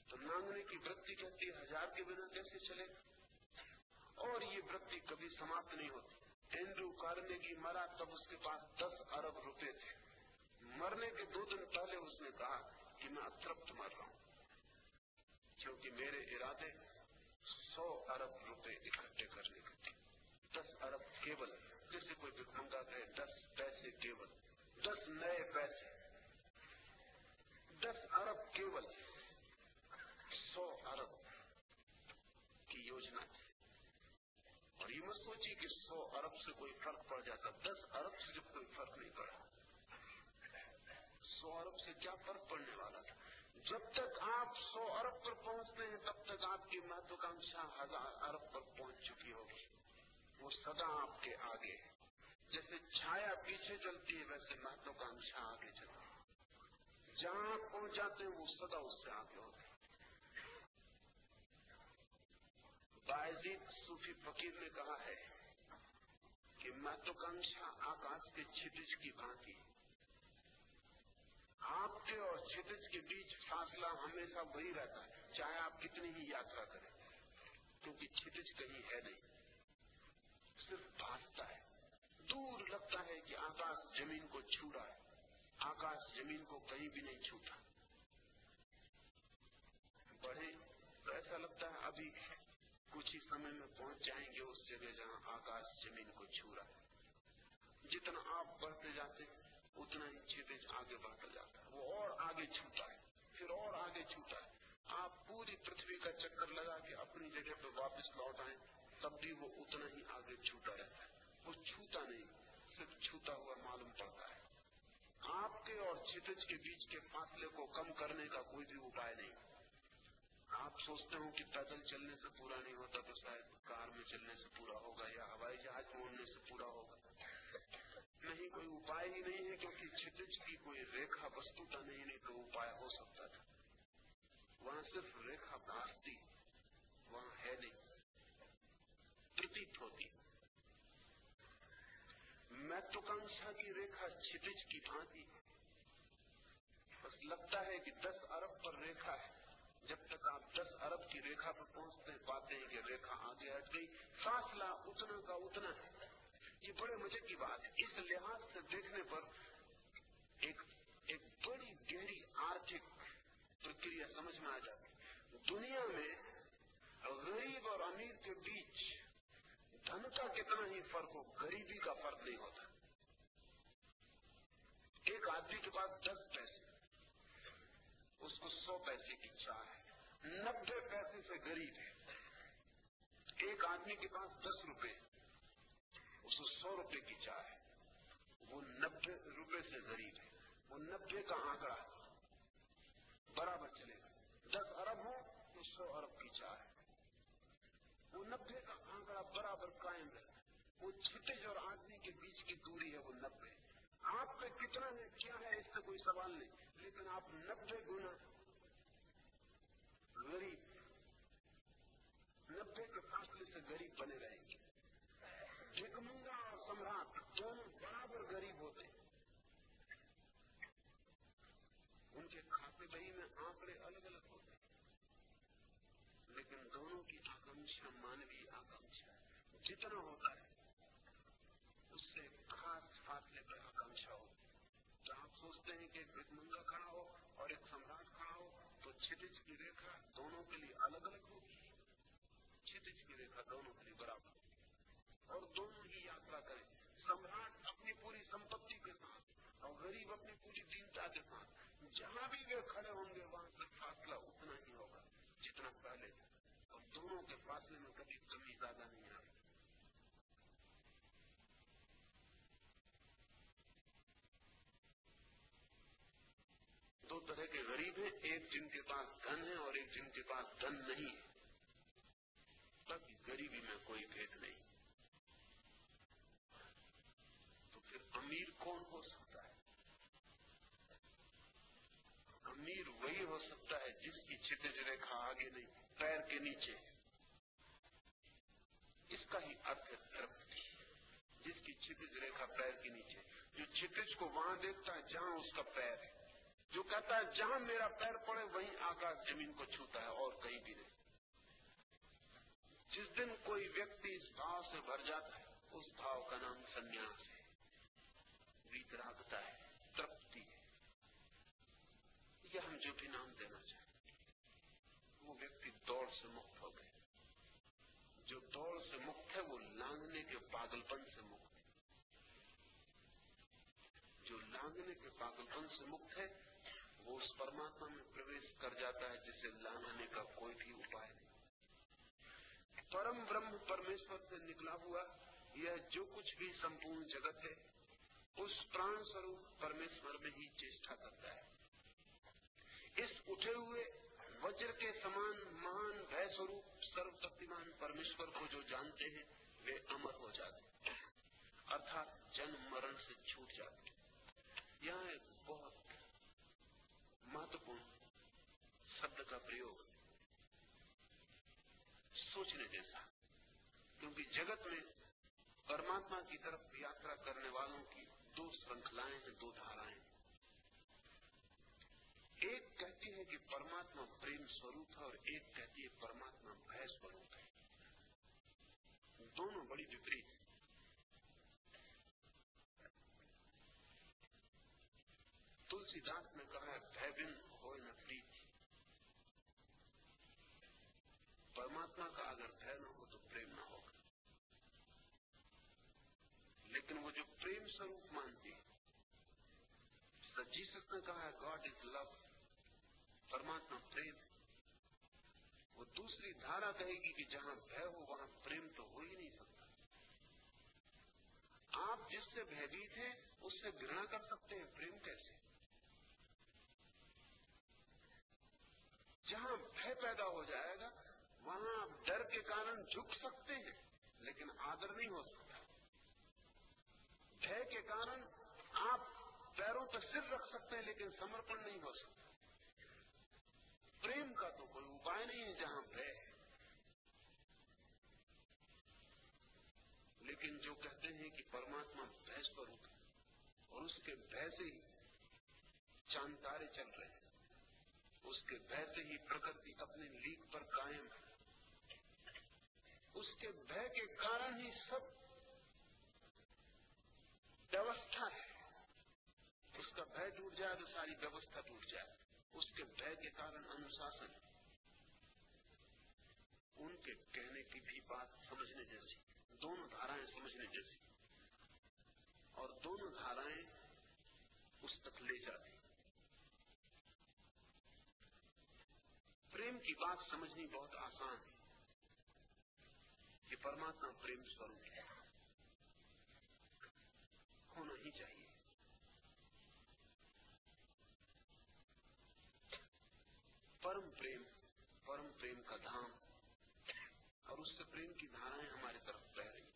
S1: तो लांगने की वृत्ति कहती है हज़ार के बिना कैसे चलेगा? और ये वृत्ति कभी समाप्त नहीं होती। एंड्रू कार्ने की मरा, तब उसके पास दस अरब रुपए थे। मरने के दो दिन पहले उसने कहा कि मैं अतृप्त मर रहा हूँ। क्योंकि मेरे इरादे सौ अरब रुपए इकट्ठे करने के थे। दस अरब केवल, जैसे कोई भिखमंगा कहे दस पैसे केवल, दस नए पैसे। दस अरब केवल, सौ अरब की योजना और ये मत सोचिए कि सौ अरब से कोई फ़र्क पड़ जाता। दस अरब से जब कोई फ़र्क नहीं पड़ा, सौ अरब से क्या फ़र्क पड़ने वाला था जब तक आप सौ अरब पर पहुँचते हैं तब तक आपकी महत्वाकांक्षा हज़ार अरब पर पहुँच चुकी होगी। वो सदा आपके आगे जैसे छाया पीछे चलती है, वैसे महत्वाकांक्षा आगे चलती है। जहाँ आप पहुँच जाते हैं, वो सदा उससे आगे होते बायजीत सूफी फकीर ने कहा है कि महत्वाकांक्षा आकाश के छिटिज की भांति आपके और क्षितिज के बीच फासला हमेशा वही रहता है, चाहे आप कितनी ही यात्रा करें। क्योंकि क्षितिज कहीं है नहीं। सिर्फ़ भासता है। दूर लगता है कि आकाश ज़मीन को छू रहा है। आकाश ज़मीन को कहीं भी नहीं छूता। बढ़े तो ऐसा लगता है अभी कुछ ही समय में पहुँच जाएँगे उस जगह जहाँ आकाश ज़मीन को छू रहा है। जितना आप बढ़ते जाते हैं उतना ही क्षितिज आगे बढ़ता जाता है। वो और आगे छूटा है। फिर और आगे छूटा है। आप पूरी पृथ्वी का चक्कर लगा के अपनी जगह पर वापस लौट आए, तब भी वो उतना ही आगे छूटा रहता है। वो छूटा नहीं, सिर्फ़ छूता हुआ मालूम पड़ता है। आपके और क्षितिज के बीच के फासले को कम करने का कोई भी उपाय नहीं। आप सोचते हो कि पैदल चलने से पूरा नहीं होता तो शायद कार में चलने से पूरा होगा या हवाई जहाज़ में उड़ने से पूरा होगा। नहीं कोई उपाय ही नहीं है, क्योंकि क्षितिज की कोई रेखा वस्तुता नहीं नहीं तो उपाय हो सकता था। वहाँ सिर्फ़ रेखा भासती, वहाँ है नहीं। प्रतीत होती। महत्वाकांक्षा की रेखा क्षितिज की भांति बस लगता है कि 10 अरब पर रेखा है। जब तक आप 10 अरब की रेखा पर पहुँचते पाते हैं कि रेखा आगे हट गई फासला उतना का उतना है। ये बड़े मज़े की बात है। इस लिहाज से देखने पर एक एक बड़ी गहरी आर्थिक प्रक्रिया समझ में आ जाती दुनिया में गरीब और अमीर के बीच धन का कितना ही फ़र्क हो, गरीबी का फ़र्क नहीं होता। एक आदमी के पास दस पैसे, उसको सौ पैसे की चाह है, नब्बे पैसे से गरीब है। एक आदमी के पास दस रुपए उसको सौ रुपए की चाय है। वो नब्बे रुपए से गरीब है। वो नब्बे का आंकड़ा बराबर चलेगा। दस अरब हो तो सौ अरब की चाय है। वो नब्बे का आंकड़ा बराबर कायम है। वो क्षितिज और आदमी के बीच की दूरी है, वो नब्बे। आप पे कितना है, क्या है इससे कोई सवाल नहीं। लेकिन आप नब्बे गुना गरीब। नब्बे के फासले से गरीब बने रहेंगे भिकमंगा और सम्राट दोनों बराबर गरीब होते उनके खाते बही में आंकड़े अलग अलग होते लेकिन दोनों की आकांक्षा, मानवीय आकांक्षा, जितना होता है, उससे खास फासले पर आकांक्षा हो। तो आप सोचते हैं कि एक भिकमंगा खड़ा हो और एक सम्राट खड़ा हो तो क्षितिज की रेखा दोनों के लिए अलग अलग होगी। क्षितिज की रेखा दोनों के लिए बराबर और दोनों ही यात्रा करें। सम्राट अपनी पूरी संपत्ति के साथ और गरीब अपनी पूरी दीनता के साथ। जहाँ भी वे खड़े होंगे वहाँ से फासला उतना ही होगा जितना पहले और दोनों के फासले में कभी कमी ज़्यादा नहीं आएगी दो तरह के गरीब हैं एक जिनके पास धन है और एक जिनके पास धन नहीं है बाकी गरीबी में कोई भेद नहीं तो फिर अमीर कौन हो सकता है अमीर वही हो सकता है जिसकी क्षितिज रेखा आगे नहीं, पैर के नीचे। इसका ही अर्थ है तृप्ति, जिसकी क्षितिज रेखा पैर के नीचे। जो क्षितिज को वहाँ देखता है, जहाँ उसका पैर है। जो कहता है, जहाँ मेरा पैर पड़े, वहीं आकाश ज़मीन को छूता है और कहीं भी नहीं। जिस दिन कोई व्यक्ति इस भाव से भर जाता है, उस भाव का नाम संन्यास है वितरागता है तृप्ति है या हम जो भी नाम देना चाहें वो व्यक्ति दौड़ से मुक्त हो गए जो दौड़ से मुक्त है वो लांगने के पागलपन से मुक्त जो लांगने के पागलपन से मुक्त है, वो उस परमात्मा में प्रवेश कर जाता है जिसे लांगने का कोई भी उपाय नहीं। परम ब्रह्म परमेश्वर से निकला हुआ, यह जो कुछ भी संपूर्ण जगत है, उस प्राण स्वरूप परमेश्वर में ही चेष्टा करता है। इस उठे हुए वज्र के समान महान भय स्वरूप सर्वशक्तिमान परमेश्वर को जो जानते हैं वे अमर हो जाते अर्थात जन्म, मरण से छूट जाते यह एक बहुत महत्वपूर्ण शब्द का प्रयोग सोचने जैसा। क्योंकि जगत में परमात्मा की तरफ़ यात्रा करने वालों की दो श्रृंखलाएँ हैं, दो धाराएँ एक कहती है कि परमात्मा प्रेम स्वरूप है और एक कहती है परमात्मा भय स्वरूप दोनों बड़ी विपरीत तुलसीदास ने कहा है भय बिन हो न प्रीति। परमात्मा का अगर भय न हो तो प्रेम न होगा। लेकिन वो जो प्रेम स्वरूप मानती है जीसस ने कहा है गॉड इज़ लव परमात्मा प्रेम। वो दूसरी धारा कहेगी कि जहाँ भय हो, वहाँ प्रेम तो हो ही नहीं सकता। आप जिससे भयभीत हैं, उससे घृणा कर सकते हैं। प्रेम कैसे? जहाँ भय पैदा हो जाएगा, वहाँ आप डर के कारण झुक सकते हैं, लेकिन आदर नहीं हो सकता। भय के कारण आप पैरों पर सिर रख सकते हैं, लेकिन समर्पण नहीं हो सकता। प्रेम का तो कोई उपाय नहीं जहाँ भय लेकिन जो कहते हैं कि परमात्मा भय स्वरूप है, और उसके भय से ही चांता तारे चल रहे हैं। उसके भय से ही प्रकृति अपने लीक पर कायम है। उसके भय के कारण ही सब व्यवस्था है। उसका भय टूट जाए तो सारी व्यवस्था टूट जाए। उसके भय के कारण अनुशासन। उनके कहने की भी बात समझने जैसी, दोनों धाराएँ समझने जैसी। और दोनों धाराएँ उस तक ले जाती। प्रेम की बात समझनी बहुत आसान है कि परमात्मा प्रेम स्वरूप है। होना ही चाहिए। परम प्रेम परम प्रेम का धाम। और उससे प्रेम की धाराएँ हमारे तरफ़ बह रही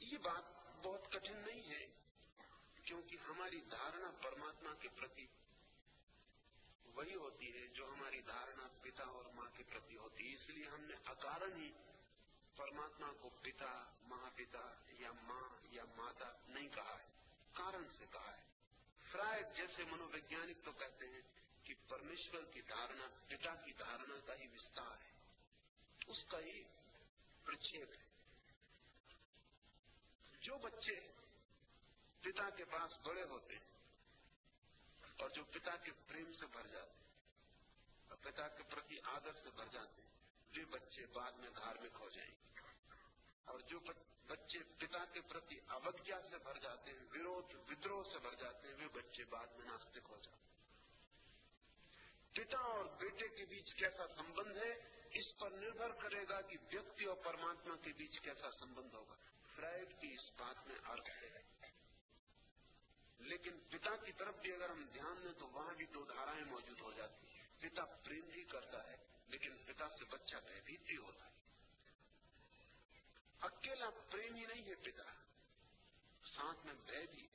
S1: ये बात बहुत कठिन नहीं है, क्योंकि हमारी धारणा परमात्मा के प्रति वही होती है जो हमारी धारणा पिता और माँ के प्रति होती है। इसलिए हमने अकारण ही परमात्मा को पिता, महापिता या माँ या माता नहीं कहा है। कारण से कहा है। फ्रायड जैसे मनोवैज्ञानिक तो कहते हैं कि परमेश्वर की धारणा, पिता की धारणा का ही विस्तार है। उसका ही प्रक्षेप है। जो बच्चे पिता के पास बड़े होते हैं और जो पिता के प्रेम से भर जाते हैं और पिता के प्रति आदर से भर जाते हैं, वे बच्चे बाद में धार्मिक हो जाएँगे। और जो बच्चे पिता के प्रति अवज्ञा से भर जाते हैं, विरोध, विद्रोह से भर जाते हैं, वे बच्चे बाद में नास्तिक हो जाते हैं। पिता और बेटे के बीच कैसा संबंध है, इस पर निर्भर करेगा कि व्यक्ति और परमात्मा के बीच कैसा संबंध होगा। फ्राइड की इस बात में अर्थ है। लेकिन पिता की तरफ़ भी अगर हम ध्यान दें तो वहाँ भी दो धाराएँ मौजूद हो जाती है। पिता प्रेम भी करता है लेकिन पिता से बच्चा भयभीत भी होता है अकेला प्रेम ही नहीं है, पिता। साथ में भय भी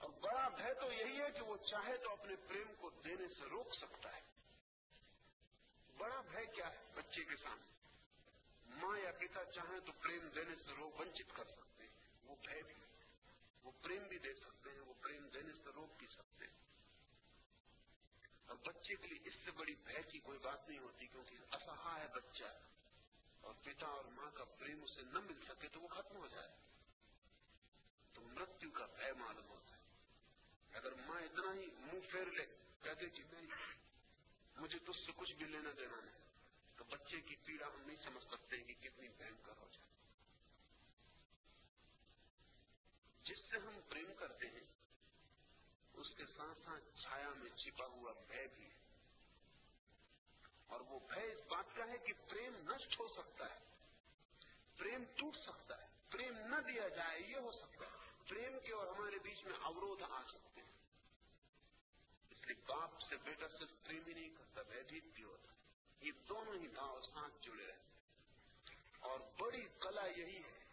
S1: और बड़ा भय तो यही है कि वो चाहे तो अपने प्रेम को देने से रोक सकता है। बड़ा भय क्या है बच्चे के सामने? माँ या पिता चाहे तो प्रेम देने से रोक वंचित कर सकते हैं। वो भय भी वो प्रेम भी दे सकते हैं, वो प्रेम देने से रोक भी सकते हैं। और बच्चे के लिए इससे बड़ी भय की कोई बात नहीं होती, क्योंकि असहा है बच्चा और पिता और माँ का प्रेम उसे न मिल सके तो वो खत्म हो जाए। तो मृत्यु का भय मालूम होता है। अगर माँ इतना ही मुँह फेर ले, कहते कि नहीं, मुझे तुझसे कुछ भी लेना देना नहीं तो बच्चे की पीड़ा हम नहीं समझ सकते कि कितनी भयंकर हो जाए। जिससे हम प्रेम करते हैं, उसके साथ साथ छाया में छिपा हुआ भय भी है। और वो भय इस बात का है कि प्रेम नष्ट हो सकता है। प्रेम टूट सकता है। प्रेम न दिया जाए, ये हो सकता है। प्रेम के और हमारे बीच में अवरोध आ सकते हैं। इसलिए बाप से बेटा सिर्फ़ प्रेम ही नहीं करता, भयभीत भी होता ये दोनों ही भाव साथ जुड़े रहते और बड़ी कला यही है,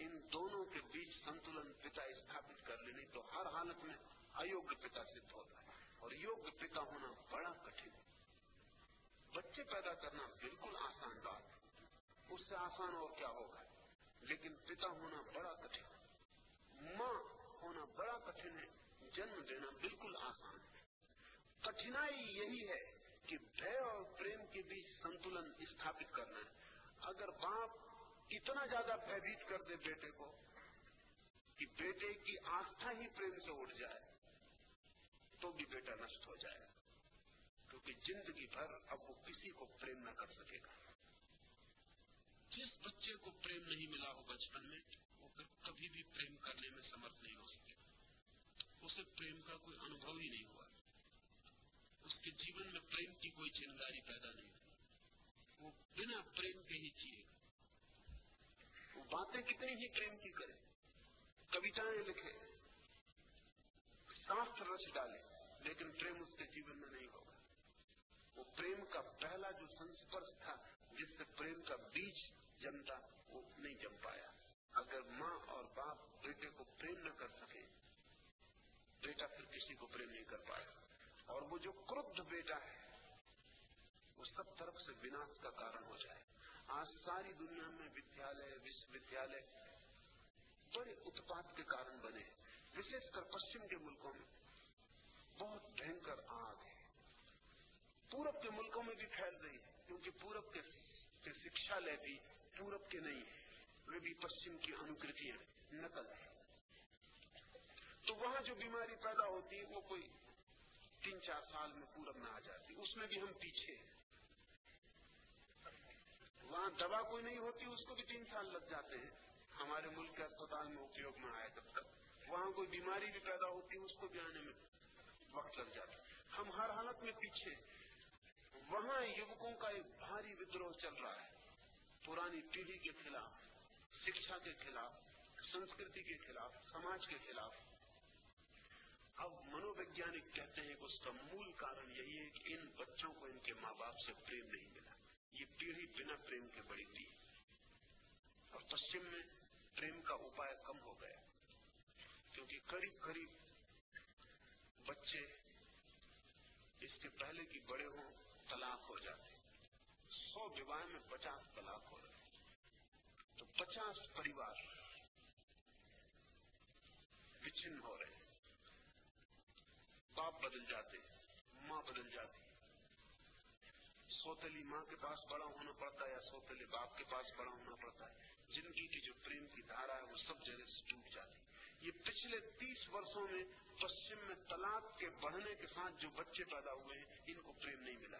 S1: इन दोनों के बीच संतुलन पिता स्थापित कर लेने तो हर हालत में अयोग्य पिता सिद्ध होता है। और योग्य पिता होना बड़ा कठिन है। बच्चे पैदा करना बिल्कुल आसान बात उससे आसान और क्या होगा? लेकिन पिता होना बड़ा कठिन माँ होना बड़ा कठिन है। जन्म देना बिल्कुल आसान है। कठिनाई यही है कि भय और प्रेम के बीच संतुलन स्थापित करना है। अगर बाप इतना ज़्यादा भयभीत कर दे बेटे को कि बेटे की आस्था ही प्रेम से उठ जाए तो भी बेटा नष्ट हो जाएगा। क्योंकि ज़िंदगी भर अब वो किसी को प्रेम न कर सकेगा। जिस बच्चे को प्रेम नहीं मिला हो बचपन में, वो फिर कभी भी प्रेम करने में समर्थ नहीं हो सकेगा उसे प्रेम का कोई अनुभव ही नहीं हुआ। उसके जीवन में प्रेम की कोई चिंगारी पैदा नहीं हुई। वो बिना प्रेम के ही जिएगा वो बातें कितनी ही प्रेम की करे। कविताएँ लिखे। शास्त्र रच डाले, लेकिन प्रेम उसके जीवन में नहीं होगा। वो प्रेम का पहला जो संस्पर्श था, जिससे प्रेम का बीज जमता वो नहीं जम पाया। अगर माँ और बाप बेटे को प्रेम न कर सके, बेटा फिर किसी को प्रेम नहीं कर पाया। और वो जो क्रुद्ध बेटा है, वो सब तरफ़ से विनाश का कारण हो जाए। आज सारी दुनिया में विद्यालय, विश्वविद्यालय बड़े उत्पाद के कारण बने, विशेषकर पश्चिम के मुल्कों में। बहुत भयंकर आग है। पूरब के मुल्कों में भी फैल रही है क्योंकि पूरब के, के शिक्षालय भी पूरब के नहीं है वे भी पश्चिम की अनुकृतियाँ नकल है। तो वहाँ जो बीमारी पैदा होती है वो कोई तीन चार साल में पूरब में आ जाती उसमें भी हम पीछे वहाँ दवा कोई नहीं होती उसको भी तीन साल लग जाते हैं। हमारे मुल्क के अस्पताल में उपयोग में आया तब तक वहाँ कोई बीमारी भी पैदा होती है उसको भी आने में वक्त लग जाता हम हर हालत में पीछे वहाँ युवकों का एक भारी विद्रोह चल रहा है। पुरानी पीढ़ी के खिलाफ, शिक्षा के खिलाफ, संस्कृति के खिलाफ, समाज के खिलाफ। अब मनोवैज्ञानिक कहते हैं कि उसका मूल कारण यही है कि इन बच्चों को इनके माँ बाप से प्रेम नहीं मिला। ये पीढ़ी बिना प्रेम के बड़ी थी। और पश्चिम में प्रेम का उपाय कम हो गया क्योंकि करीब करीब बच्चे इसके पहले कि बड़े हों तलाक हो जाते सौ विवाह में पचास तलाक हो रहे तो पचास परिवार विच्छिन्न हो रहे बाप बदल जाते माँ बदल जाती सोतेली माँ के पास बड़ा होना पड़ता है या सौतेले बाप के पास बड़ा होना पड़ता है ज़िंदगी की जो प्रेम की धारा है वो सब जगह से टूट जाती ये पिछले तीस वर्षों में पश्चिम में तलाक के बढ़ने के साथ जो बच्चे पैदा हुए हैं, इनको प्रेम नहीं मिला।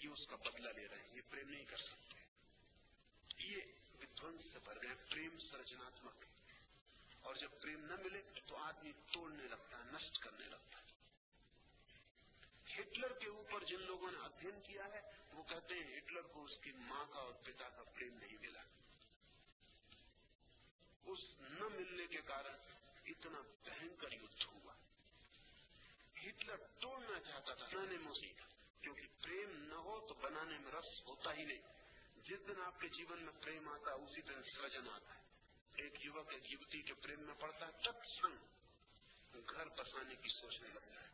S1: ये उसका बदला ले रहे हैं, ये प्रेम नहीं कर सकते। ये विध्वंस से भर गए, प्रेम सृजनात्मक है। और जब प्रेम न मिले तो आदमी तोड़ने लगता है, नष्ट करने लगता है। हिटलर के ऊपर जिन लोगों ने अध्ययन किया है, वो कहते हैं, हिटलर को उसकी माँ का और पिता का प्रेम नहीं मिला। उस न मिलने के कारण इतना भयंकर युद्ध हुआ। हिटलर तोड़ना चाहता था बनाने में सीखा क्योंकि प्रेम न हो तो बनाने में रस होता ही नहीं। जिस दिन आपके जीवन में प्रेम आता है उसी दिन सृजन आता है। एक युवक एक युवती के प्रेम में पड़ता है तत्क्षण घर बसाने की सोचने लगता है।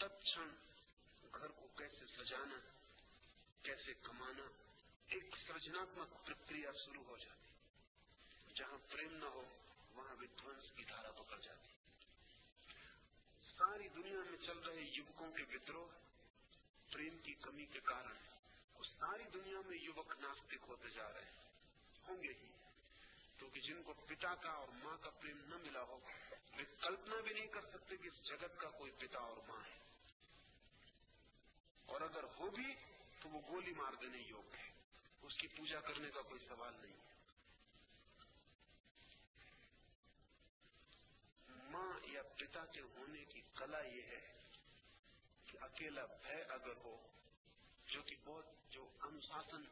S1: तत्क्षण घर को कैसे सजाना, कैसे कमाना, एक सृजनात्मक प्रक्रिया शुरू हो जाती जहाँ प्रेम न हो, वहाँ विध्वंस की धारा पकड़ जाती सारी दुनिया में चल रहे युवकों के विद्रोह, प्रेम की कमी के कारण सारी दुनिया में युवक नास्तिक होते जा रहे हैं। होंगे ही। क्योंकि तो जिनको पिता का और माँ का प्रेम न मिला हो वे कल्पना भी नहीं कर सकते कि इस जगत का कोई पिता और माँ है। और अगर हो भी तो वो गोली मार देने योग्य है। उसकी पूजा करने का कोई सवाल नहीं है। माँ या पिता के होने की कला ये है कि अकेला भय अगर हो, जो कि बहुत जो अनुशासन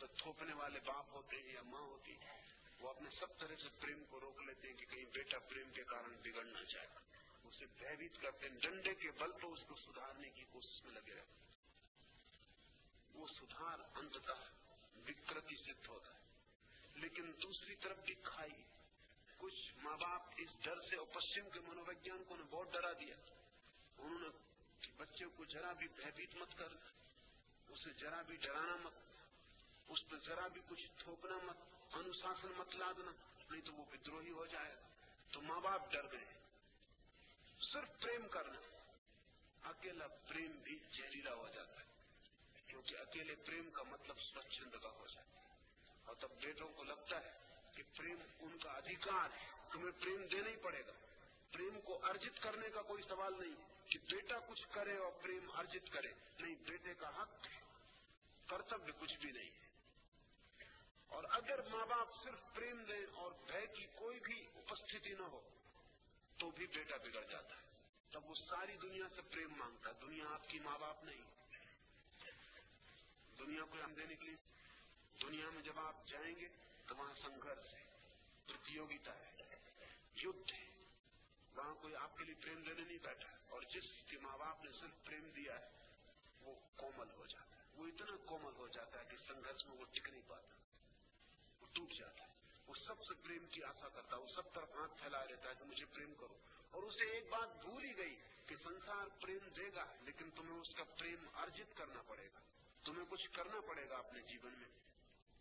S1: तो थोपने वाले बाप होते हैं या माँ होती है, वो अपने सब तरह से प्रेम को रोक लेते हैं कि कहीं बेटा प्रेम के कारण बिगड़ ना जाए। उसे भयभीत करते हैं। डंडे के बल पर उसको सुधारने की कोशिश में लगे रहते वो सुधार अंततः विकृति सिद्ध होता है। लेकिन दूसरी तरफ़ भी खाई कुछ माँ बाप इस डर से और पश्चिम के मनोवैज्ञानिकों ने बहुत डरा दिया। उन्होंने बच्चे को जरा भी भयभीत मत कर, उसे जरा भी डराना मत उस पर जरा भी कुछ थोपना मत, अनुशासन मत लादना, नहीं तो वो विद्रोही हो जाएगा तो माँ बाप डर गए। सिर्फ़ प्रेम करना। अकेला प्रेम भी जहरीला हो जाता है, क्योंकि अकेले प्रेम का मतलब स्वच्छंद का हो जाता है। और तब बेटों को लगता है कि प्रेम उनका अधिकार है। तुम्हें प्रेम देना ही पड़ेगा। प्रेम को अर्जित करने का कोई सवाल नहीं कि बेटा कुछ करे और प्रेम अर्जित करे। नहीं, बेटे का हक कर्तव्य कुछ भी नहीं है। और अगर माँ बाप सिर्फ़ प्रेम दें और भय की कोई भी उपस्थिति न हो तो भी बेटा बिगड़ जाता है। तब वो सारी दुनिया से प्रेम माँगता है। दुनिया आपकी माँ बाप नहीं। दुनिया को हम देने के लिए, दुनिया में जब आप जाएँगे तो वहाँ संघर्ष है, प्रतियोगिता है, युद्ध है। वहाँ कोई आपके लिए प्रेम देने नहीं बैठा और जिसके माँ बाप ने सिर्फ़ प्रेम दिया है, वो कोमल हो जाता है। वो इतना कोमल हो जाता है कि संघर्ष में वो टिक नहीं पाता। वो टूट जाता है। वो सबसे प्रेम की आशा करता है। वो सब तरफ़ हाथ फैला रहता है कि मुझे प्रेम करो। और उसे एक बात भूल ही गई कि संसार प्रेम देगा, लेकिन तुम्हें उसका प्रेम अर्जित करना पड़ेगा। तुम्हें कुछ करना पड़ेगा अपने जीवन में।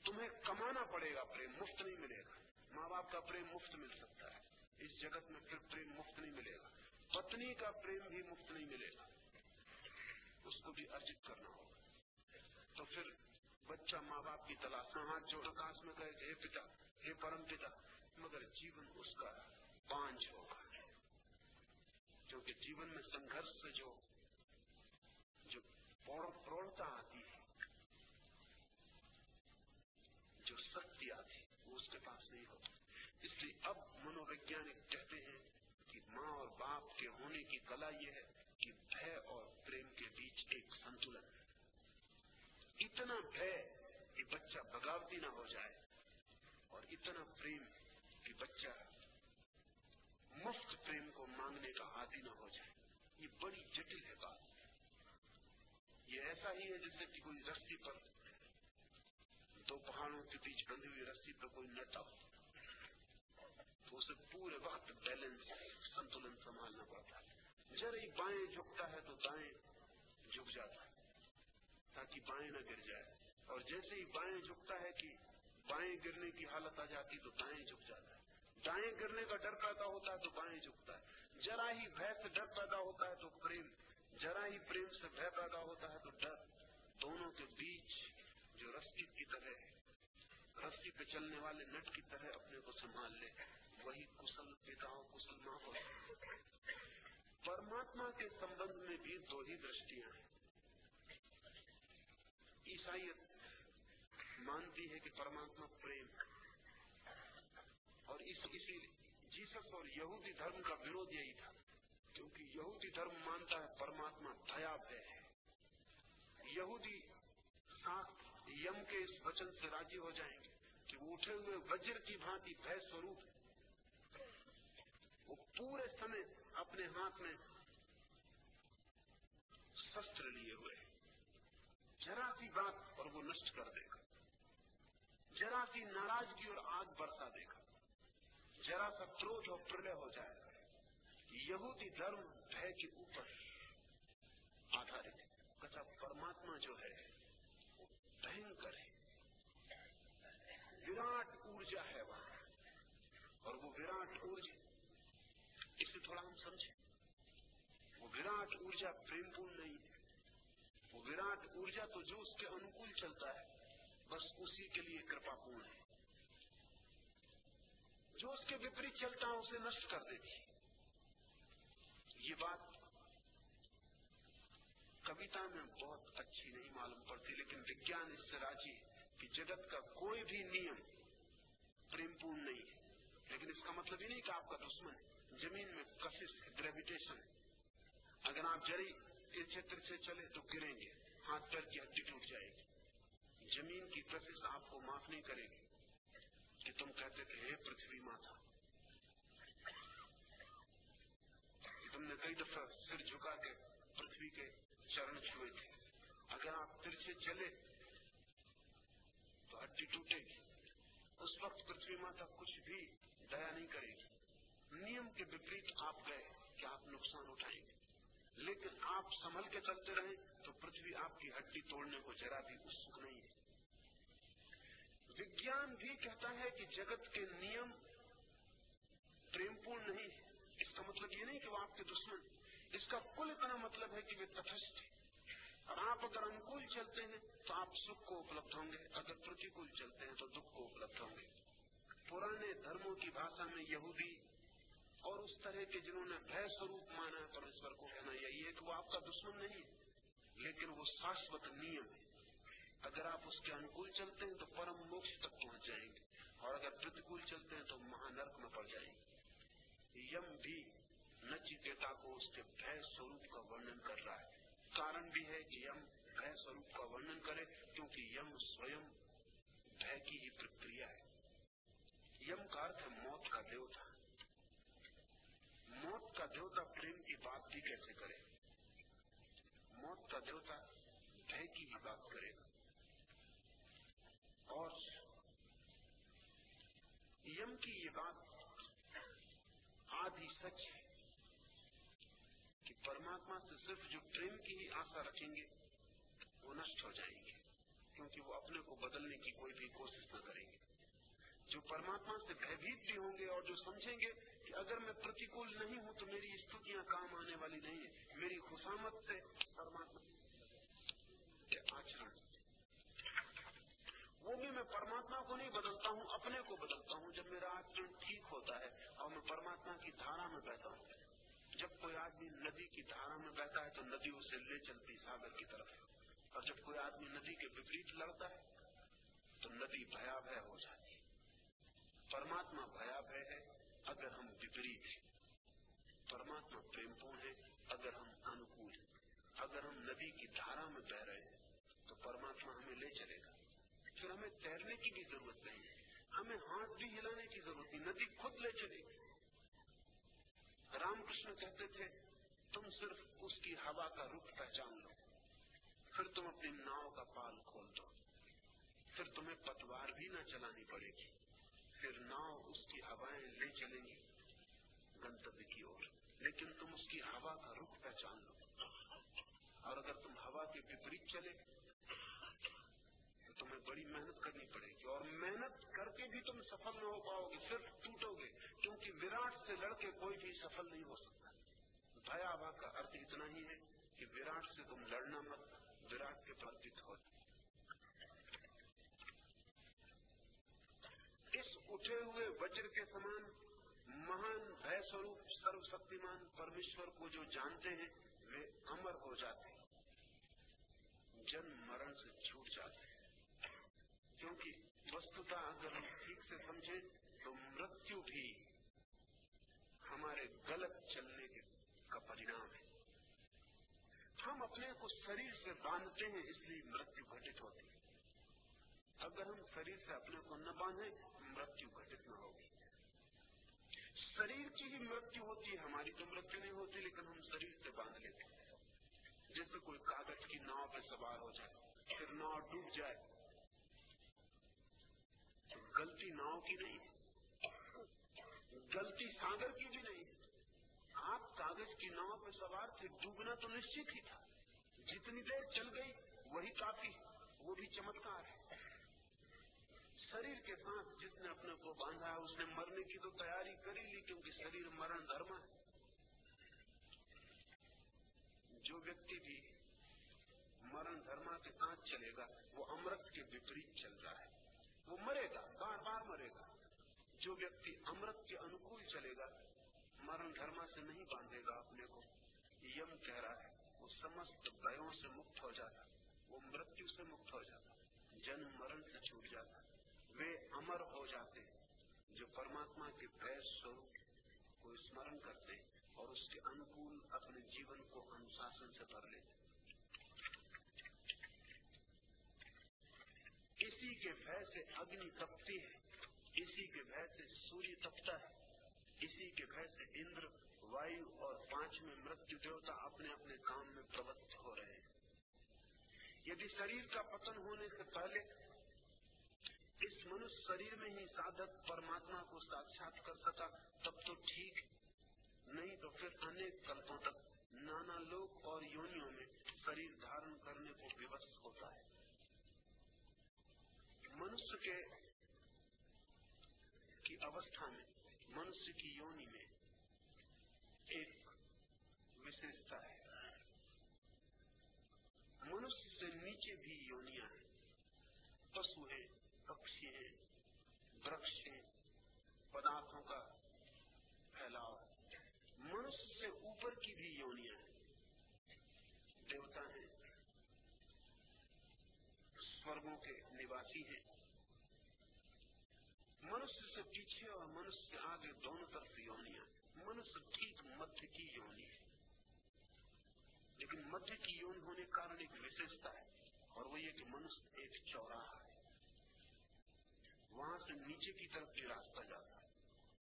S1: तुम्हें कमाना पड़ेगा प्रेम, मुफ़्त नहीं मिलेगा। माँ बाप का प्रेम मुफ़्त मिल सकता है। इस जगत में फिर प्रेम मुफ़्त नहीं मिलेगा। पत्नी का प्रेम भी मुफ़्त नहीं मिलेगा। उसको भी अर्जित करना होगा। तो फिर बच्चा माँ बाप की तलाश में हाथ जोड़ आकाश में कहे हे पिता, हे परम पिता, मगर जीवन उसका पाँच होगा। क्योंकि जीवन में संघर्ष से जो जो प्रौढ़ता आती है जो शक्ति आती वो उसके पास नहीं होती इसलिए अब मनोवैज्ञानिक कहते हैं कि माँ और बाप के होने की कला यह है कि भय और प्रेम के बीच एक संतुलन इतना भय कि बच्चा बगावती ना हो जाए और इतना प्रेम कि बच्चा मुफ़्त प्रेम को मांगने का आदि न हो जाए। ये बड़ी जटिल है बात। ये ऐसा ही है जैसे कि कोई रस्सी पर दो पहाड़ों के बीच बंधी हुई रस्सी पर कोई नटा हो। उसे पूरे वक्त बैलेंस संतुलन संभालना पड़ता है। जरा ही बाएँ झुकता है तो दाएँ झुक जाता है, ताकि बाएँ न गिर जाए। और जैसे ही बाएँ झुकता है कि बाएँ गिरने की हालत आ जाती तो दाएँ झुक जाता है। दाएँ गिरने का डर पैदा होता है तो बाएँ झुकता है। जरा ही भय से डर पैदा होता है तो प्रेम, जरा ही प्रेम से भय पैदा होता है तो डर। दोनों के बीच जो रस्सी की तरह रस्सी पे चलने वाले नट की तरह अपने को संभाल ले। वही कुशल पिता कुशल माँ हो परमात्मा के संबंध में भी दो ही दृष्टियाँ हैं। ईसाइत मानती है कि परमात्मा प्रेम और इस, इसी जीसस और यहूदी धर्म का विरोध यही था, क्योंकि यहूदी धर्म मानता है परमात्मा भयावह है। यहूदी साथ यम के इस वचन से राज़ी हो जाएँगे। उठे हुए वज्र की भांति भय स्वरूप है। वो पूरे समय अपने हाथ में शस्त्र लिए हुए जरा सी बात और वो नष्ट कर देगा। जरा सी नाराज़गी और आग बरसा देगा। जरा सा क्रोध और प्रलय हो जाएगा। यहूदी धर्म भय के ऊपर आधारित है। कथा परमात्मा जो है, वो भयंकर है। विराट ऊर्जा है वहाँ। और वो विराट ऊर्जा इसे थोड़ा हम समझे। वो विराट ऊर्जा प्रेमपूर्ण नहीं है। वो विराट ऊर्जा तो जो उसके अनुकूल चलता है, बस उसी के लिए कृपापूर्ण है। जो उसके विपरीत चलता है, उसे नष्ट कर देती ये बात कविता में बहुत अच्छी नहीं मालूम पड़ती, लेकिन विज्ञान इससे राज़ी है। जगत का कोई भी नियम प्रेमपूर्ण नहीं है। लेकिन इसका मतलब ये नहीं कि आपका दुश्मन है ज़मीन में कशिश ग्रेविटेशन है। अगर आप जरी तिरछे तिरछे चले तो गिरेंगे, हाथ पैर की हड्डी टूट जाएगी। ज़मीन की कशिश आपको माफ़ नहीं करेगी कि तुम कहते थे, हे पृथ्वी माता तुमने कई दफ़ा सिर झुका के पृथ्वी के चरण छुए थे। अगर आप तिरछे चले तो हड्डी टूटेगी। उस वक्त पृथ्वी माता कुछ भी दया नहीं करेगी। नियम के विपरीत आप गए कि आप नुकसान उठाएँगे। लेकिन आप संभल के चलते रहे तो पृथ्वी आपकी हड्डी तोड़ने को जरा भी उत्सुक नहीं है। विज्ञान भी कहता है कि जगत के नियम प्रेमपूर्ण नहीं इसका मतलब ये नहीं कि वो आपके दुश्मन इसका कुल इतना मतलब है कि वे तथस्थ और आप अगर अनुकूल चलते हैं तो आप सुख को उपलब्ध होंगे। अगर प्रतिकूल चलते हैं तो दुख को उपलब्ध होंगे। पुराने धर्मों की भाषा में यहूदी और उस तरह के जिन्होंने भय स्वरूप माना परमेश्वर को कहना यही है कि वो आपका दुश्मन नहीं है, लेकिन वो शाश्वत नियम है। अगर आप उसके अनुकूल चलते हैं तो परम मोक्ष तक पहुँच जाएँगे। और अगर प्रतिकूल चलते हैं तो महानर्क में पड़ जाएँगे। यम भी नचिकेता को उसके भय स्वरूप का वर्णन कर रहा है। कारण भी है कि यम भय स्वरूप का वर्णन करे, क्योंकि यम स्वयं भय की ही प्रक्रिया है। यम का अर्थ है मौत का देवता। मौत का देवता प्रेम की बात भी कैसे करे? मौत का देवता भय की ही बात करेगा। और यम की ये बात आधी सच है। परमात्मा से सिर्फ़ जो प्रेम की ही आशा रखेंगे, वो नष्ट हो जाएँगे, क्योंकि वो अपने को बदलने की कोई भी कोशिश न करेंगे। जो परमात्मा से भयभीत भी होंगे और जो समझेंगे कि अगर मैं प्रतिकूल नहीं हूँ तो मेरी स्तुतियाँ काम आने वाली नहीं है। मेरी खुशामत से परमात्मा के आचरण। वो भी मैं परमात्मा को नहीं बदलता हूँ, अपने को बदलता हूँ। जब मेरा आचरण ठीक होता है और मैं परमात्मा की धारा में बहता हूँ जब कोई आदमी नदी की धारा में बहता है तो नदी उसे ले चलती सागर की तरफ़ और जब कोई आदमी नदी के विपरीत लड़ता है तो नदी भयावह हो जाती है। परमात्मा भयावह है अगर हम विपरीत हैं। परमात्मा प्रेमपूर्ण है अगर हम अनुकूल अगर हम नदी की धारा में बह रहे हैं तो परमात्मा हमें ले चलेगा। फिर हमें तैरने की भी ज़रूरत नहीं है। हमें हाथ भी हिलाने की ज़रूरत नहीं। नदी खुद ले चलेगी। रामकृष्ण कहते थे, तुम सिर्फ़ उसकी हवा का रुख पहचान लो, फिर तुम अपनी नाव का पाल खोल दो, फिर तुम्हें पतवार भी न चलानी पड़ेगी, फिर नाव उसकी हवाएँ ले चलेंगी गंतव्य की ओर, लेकिन तुम उसकी हवा का रुख पहचान लो। और अगर तुम हवा के विपरीत चले तो तुम्हें बड़ी मेहनत करनी पड़ेगी, और मेहनत करके भी तुम सफल न हो पाओगे, सिर्फ़ टूटोगे क्योंकि विराट से लड़के कोई भी सफल नहीं हो सकता। भयाभा का अर्थ इतना ही है कि विराट से तुम लड़ना मत, विराट के प्रतीत हो इस उठे हुए वज्र के समान महान भय स्वरूप सर्वशक्तिमान परमेश्वर को जो जानते हैं, वे अमर हो जाते हैं। जन्म मरण से छूट जाते हैं। क्योंकि वस्तुता अगर हम ठीक से समझे तो मृत्यु भी हमारे गलत चलने के का परिणाम है। हम अपने को शरीर से बांधते हैं, इसलिए मृत्यु घटित होती है। अगर हम शरीर से अपने को न बांधे, मृत्यु घटित न होगी। शरीर की ही मृत्यु होती है, हमारी तो मृत्यु नहीं होती, लेकिन हम शरीर से बाँध लेते हैं। जैसे कोई कागज़ की नाव पे सवार हो जाए, फिर नाव डूब जाए तो गलती नाव की नहीं गलती सागर की भी नहीं आप कागज़ की नाव पे सवार थे, डूबना तो निश्चित ही था। जितनी देर चल गई, वही काफ़ी, वो भी चमत्कार है। शरीर के साथ जिसने अपने को बांधा है उसने मरने की तो तैयारी करी ली क्योंकि शरीर मरण धर्म है। जो व्यक्ति भी मरण धर्मा के साथ चलेगा, वो अमृत के विपरीत चल रहा है। वो मरेगा बार बार मरेगा। जो व्यक्ति अमृत के अनुकूल चलेगा मरण धर्मा से नहीं बांधेगा अपने को। यम कह रहा है, वो समस्त भयों से मुक्त हो जाता वो मृत्यु से मुक्त हो जाता जन्म मरण से छूट जाता वे अमर हो जाते जो परमात्मा के भय स्वरूप को स्मरण करते और उसके अनुकूल अपने जीवन को अनुशासन से भर लेते इसी के भय से अग्नि तपती है, इसी के भय से सूर्य तपता है। इसी के भय से इंद्र, वायु और पाँचवें मृत्यु देवता अपने अपने काम में प्रवृत्त हो रहे हैं। यदि शरीर का पतन होने से पहले इस मनुष्य शरीर में ही साधक परमात्मा को साक्षात कर सका, तब तो ठीक। नहीं तो फिर अनेक कल्पों तक नाना लोक और योनियों में शरीर धारण करने को विवश होता है। मनुष्य के, की अवस्था में मनुष्य की योनि में एक विशेषता है मनुष्य से नीचे भी योनिया है। पशु है, पक्षी है, वृक्ष है, पदार्थों का फैलाव। मनुष्य से ऊपर की भी योनिया है। देवता है, स्वर्गों के निवासी हैं। मनुष्य से पीछे और मनुष्य के आगे दोनों तरफ़ योनिया मनुष्य ठीक मध्य की योनि है। लेकिन मध्य की योन होने के कारण एक विशेषता है, और वो ये कि मनुष्य एक चौराहा है। वहाँ से नीचे की तरफ़ भी रास्ता जाता है,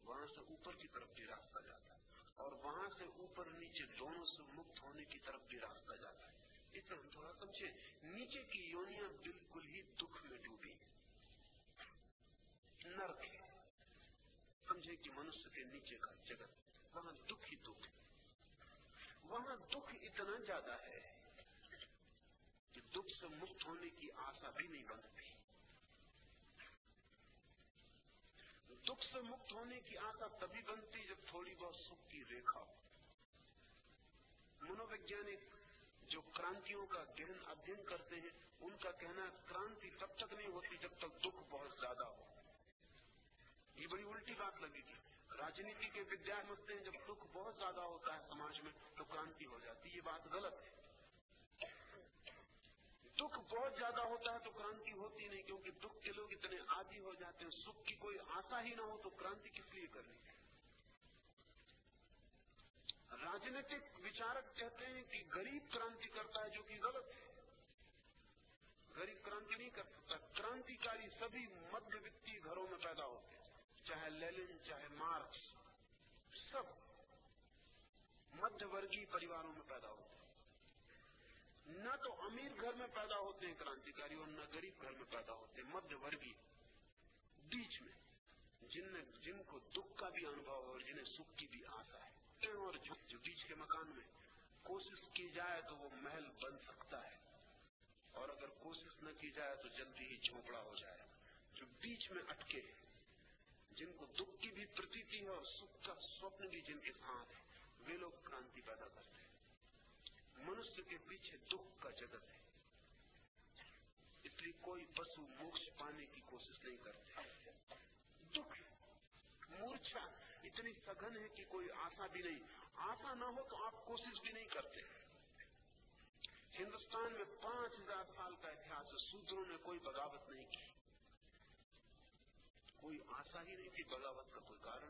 S1: वहाँ से ऊपर की तरफ़ भी रास्ता जाता है, और वहाँ से ऊपर नीचे दोनों से मुक्त होने की तरफ़ भी रास्ता जाता है। इसे हम थोड़ा समझे नीचे की योनिया बिल्कुल ही दुख में डूबी नरक है समझे मनुष्य के नीचे का जगत। वहाँ दुख ही दुख है। वहाँ दुख इतना ज़्यादा है कि दुख से मुक्त होने की आशा भी नहीं बनती। दुख से मुक्त होने की आशा तभी बनती जब थोड़ी बहुत सुख की रेखा हो। मनोवैज्ञानिक जो क्रांतियों का गहन अध्ययन करते हैं, उनका कहना क्रांति तब तक नहीं होती जब तक दुख बहुत ज़्यादा हो। ये बड़ी उल्टी बात लगेगी राजनीति के विद्या समझते हैं जब दुख बहुत ज़्यादा होता है समाज में तो क्रांति हो जाती ये बात गलत है। दुख बहुत ज़्यादा होता है तो क्रांति होती नहीं, क्योंकि दुख के लोग इतने आदि हो जाते हैं। सुख की कोई आशा ही ना हो तो क्रांति किस लिए करनी राजनीतिक विचारक कहते हैं कि गरीब क्रांति करता है, जो कि गलत है। गरीब क्रांति नहीं कर सकता। क्रांतिकारी सभी मध्य वित्तीय घरों में पैदा होते हैं। चाहे लेलिन चाहे मार्क्स सब मध्य वर्गीय परिवारों में पैदा होते हैं। न तो अमीर घर में पैदा होते हैं क्रांतिकारी और न गरीब घर में पैदा होते हैं मध्य वर्गीय बीच में जिनने जिनको दुख का भी अनुभव है और जिन्हें सुख की भी आशा है। और जो, जो बीच के मकान में कोशिश की जाए तो वो महल बन सकता है। और अगर कोशिश न की जाए तो जल्दी ही झोपड़ा हो जाए। जो बीच में अटके जिनको दुख की भी प्रतीति है और सुख का स्वप्न भी जिनके साथ है, वे लोग क्रांति पैदा करते हैं। मनुष्य के पीछे दुख का जगत है। इसलिए कोई पशु मोक्ष पाने की कोशिश नहीं करते। दुख मूर्छा इतनी सघन है कि कोई आशा भी नहीं। आशा ना हो तो आप कोशिश भी नहीं करते। हिंदुस्तान में पाँच हज़ार साल का इतिहास सूत्रों ने कोई बगावत नहीं की। कोई आशा ही नहीं थी बगावत का कोई कारण नहीं।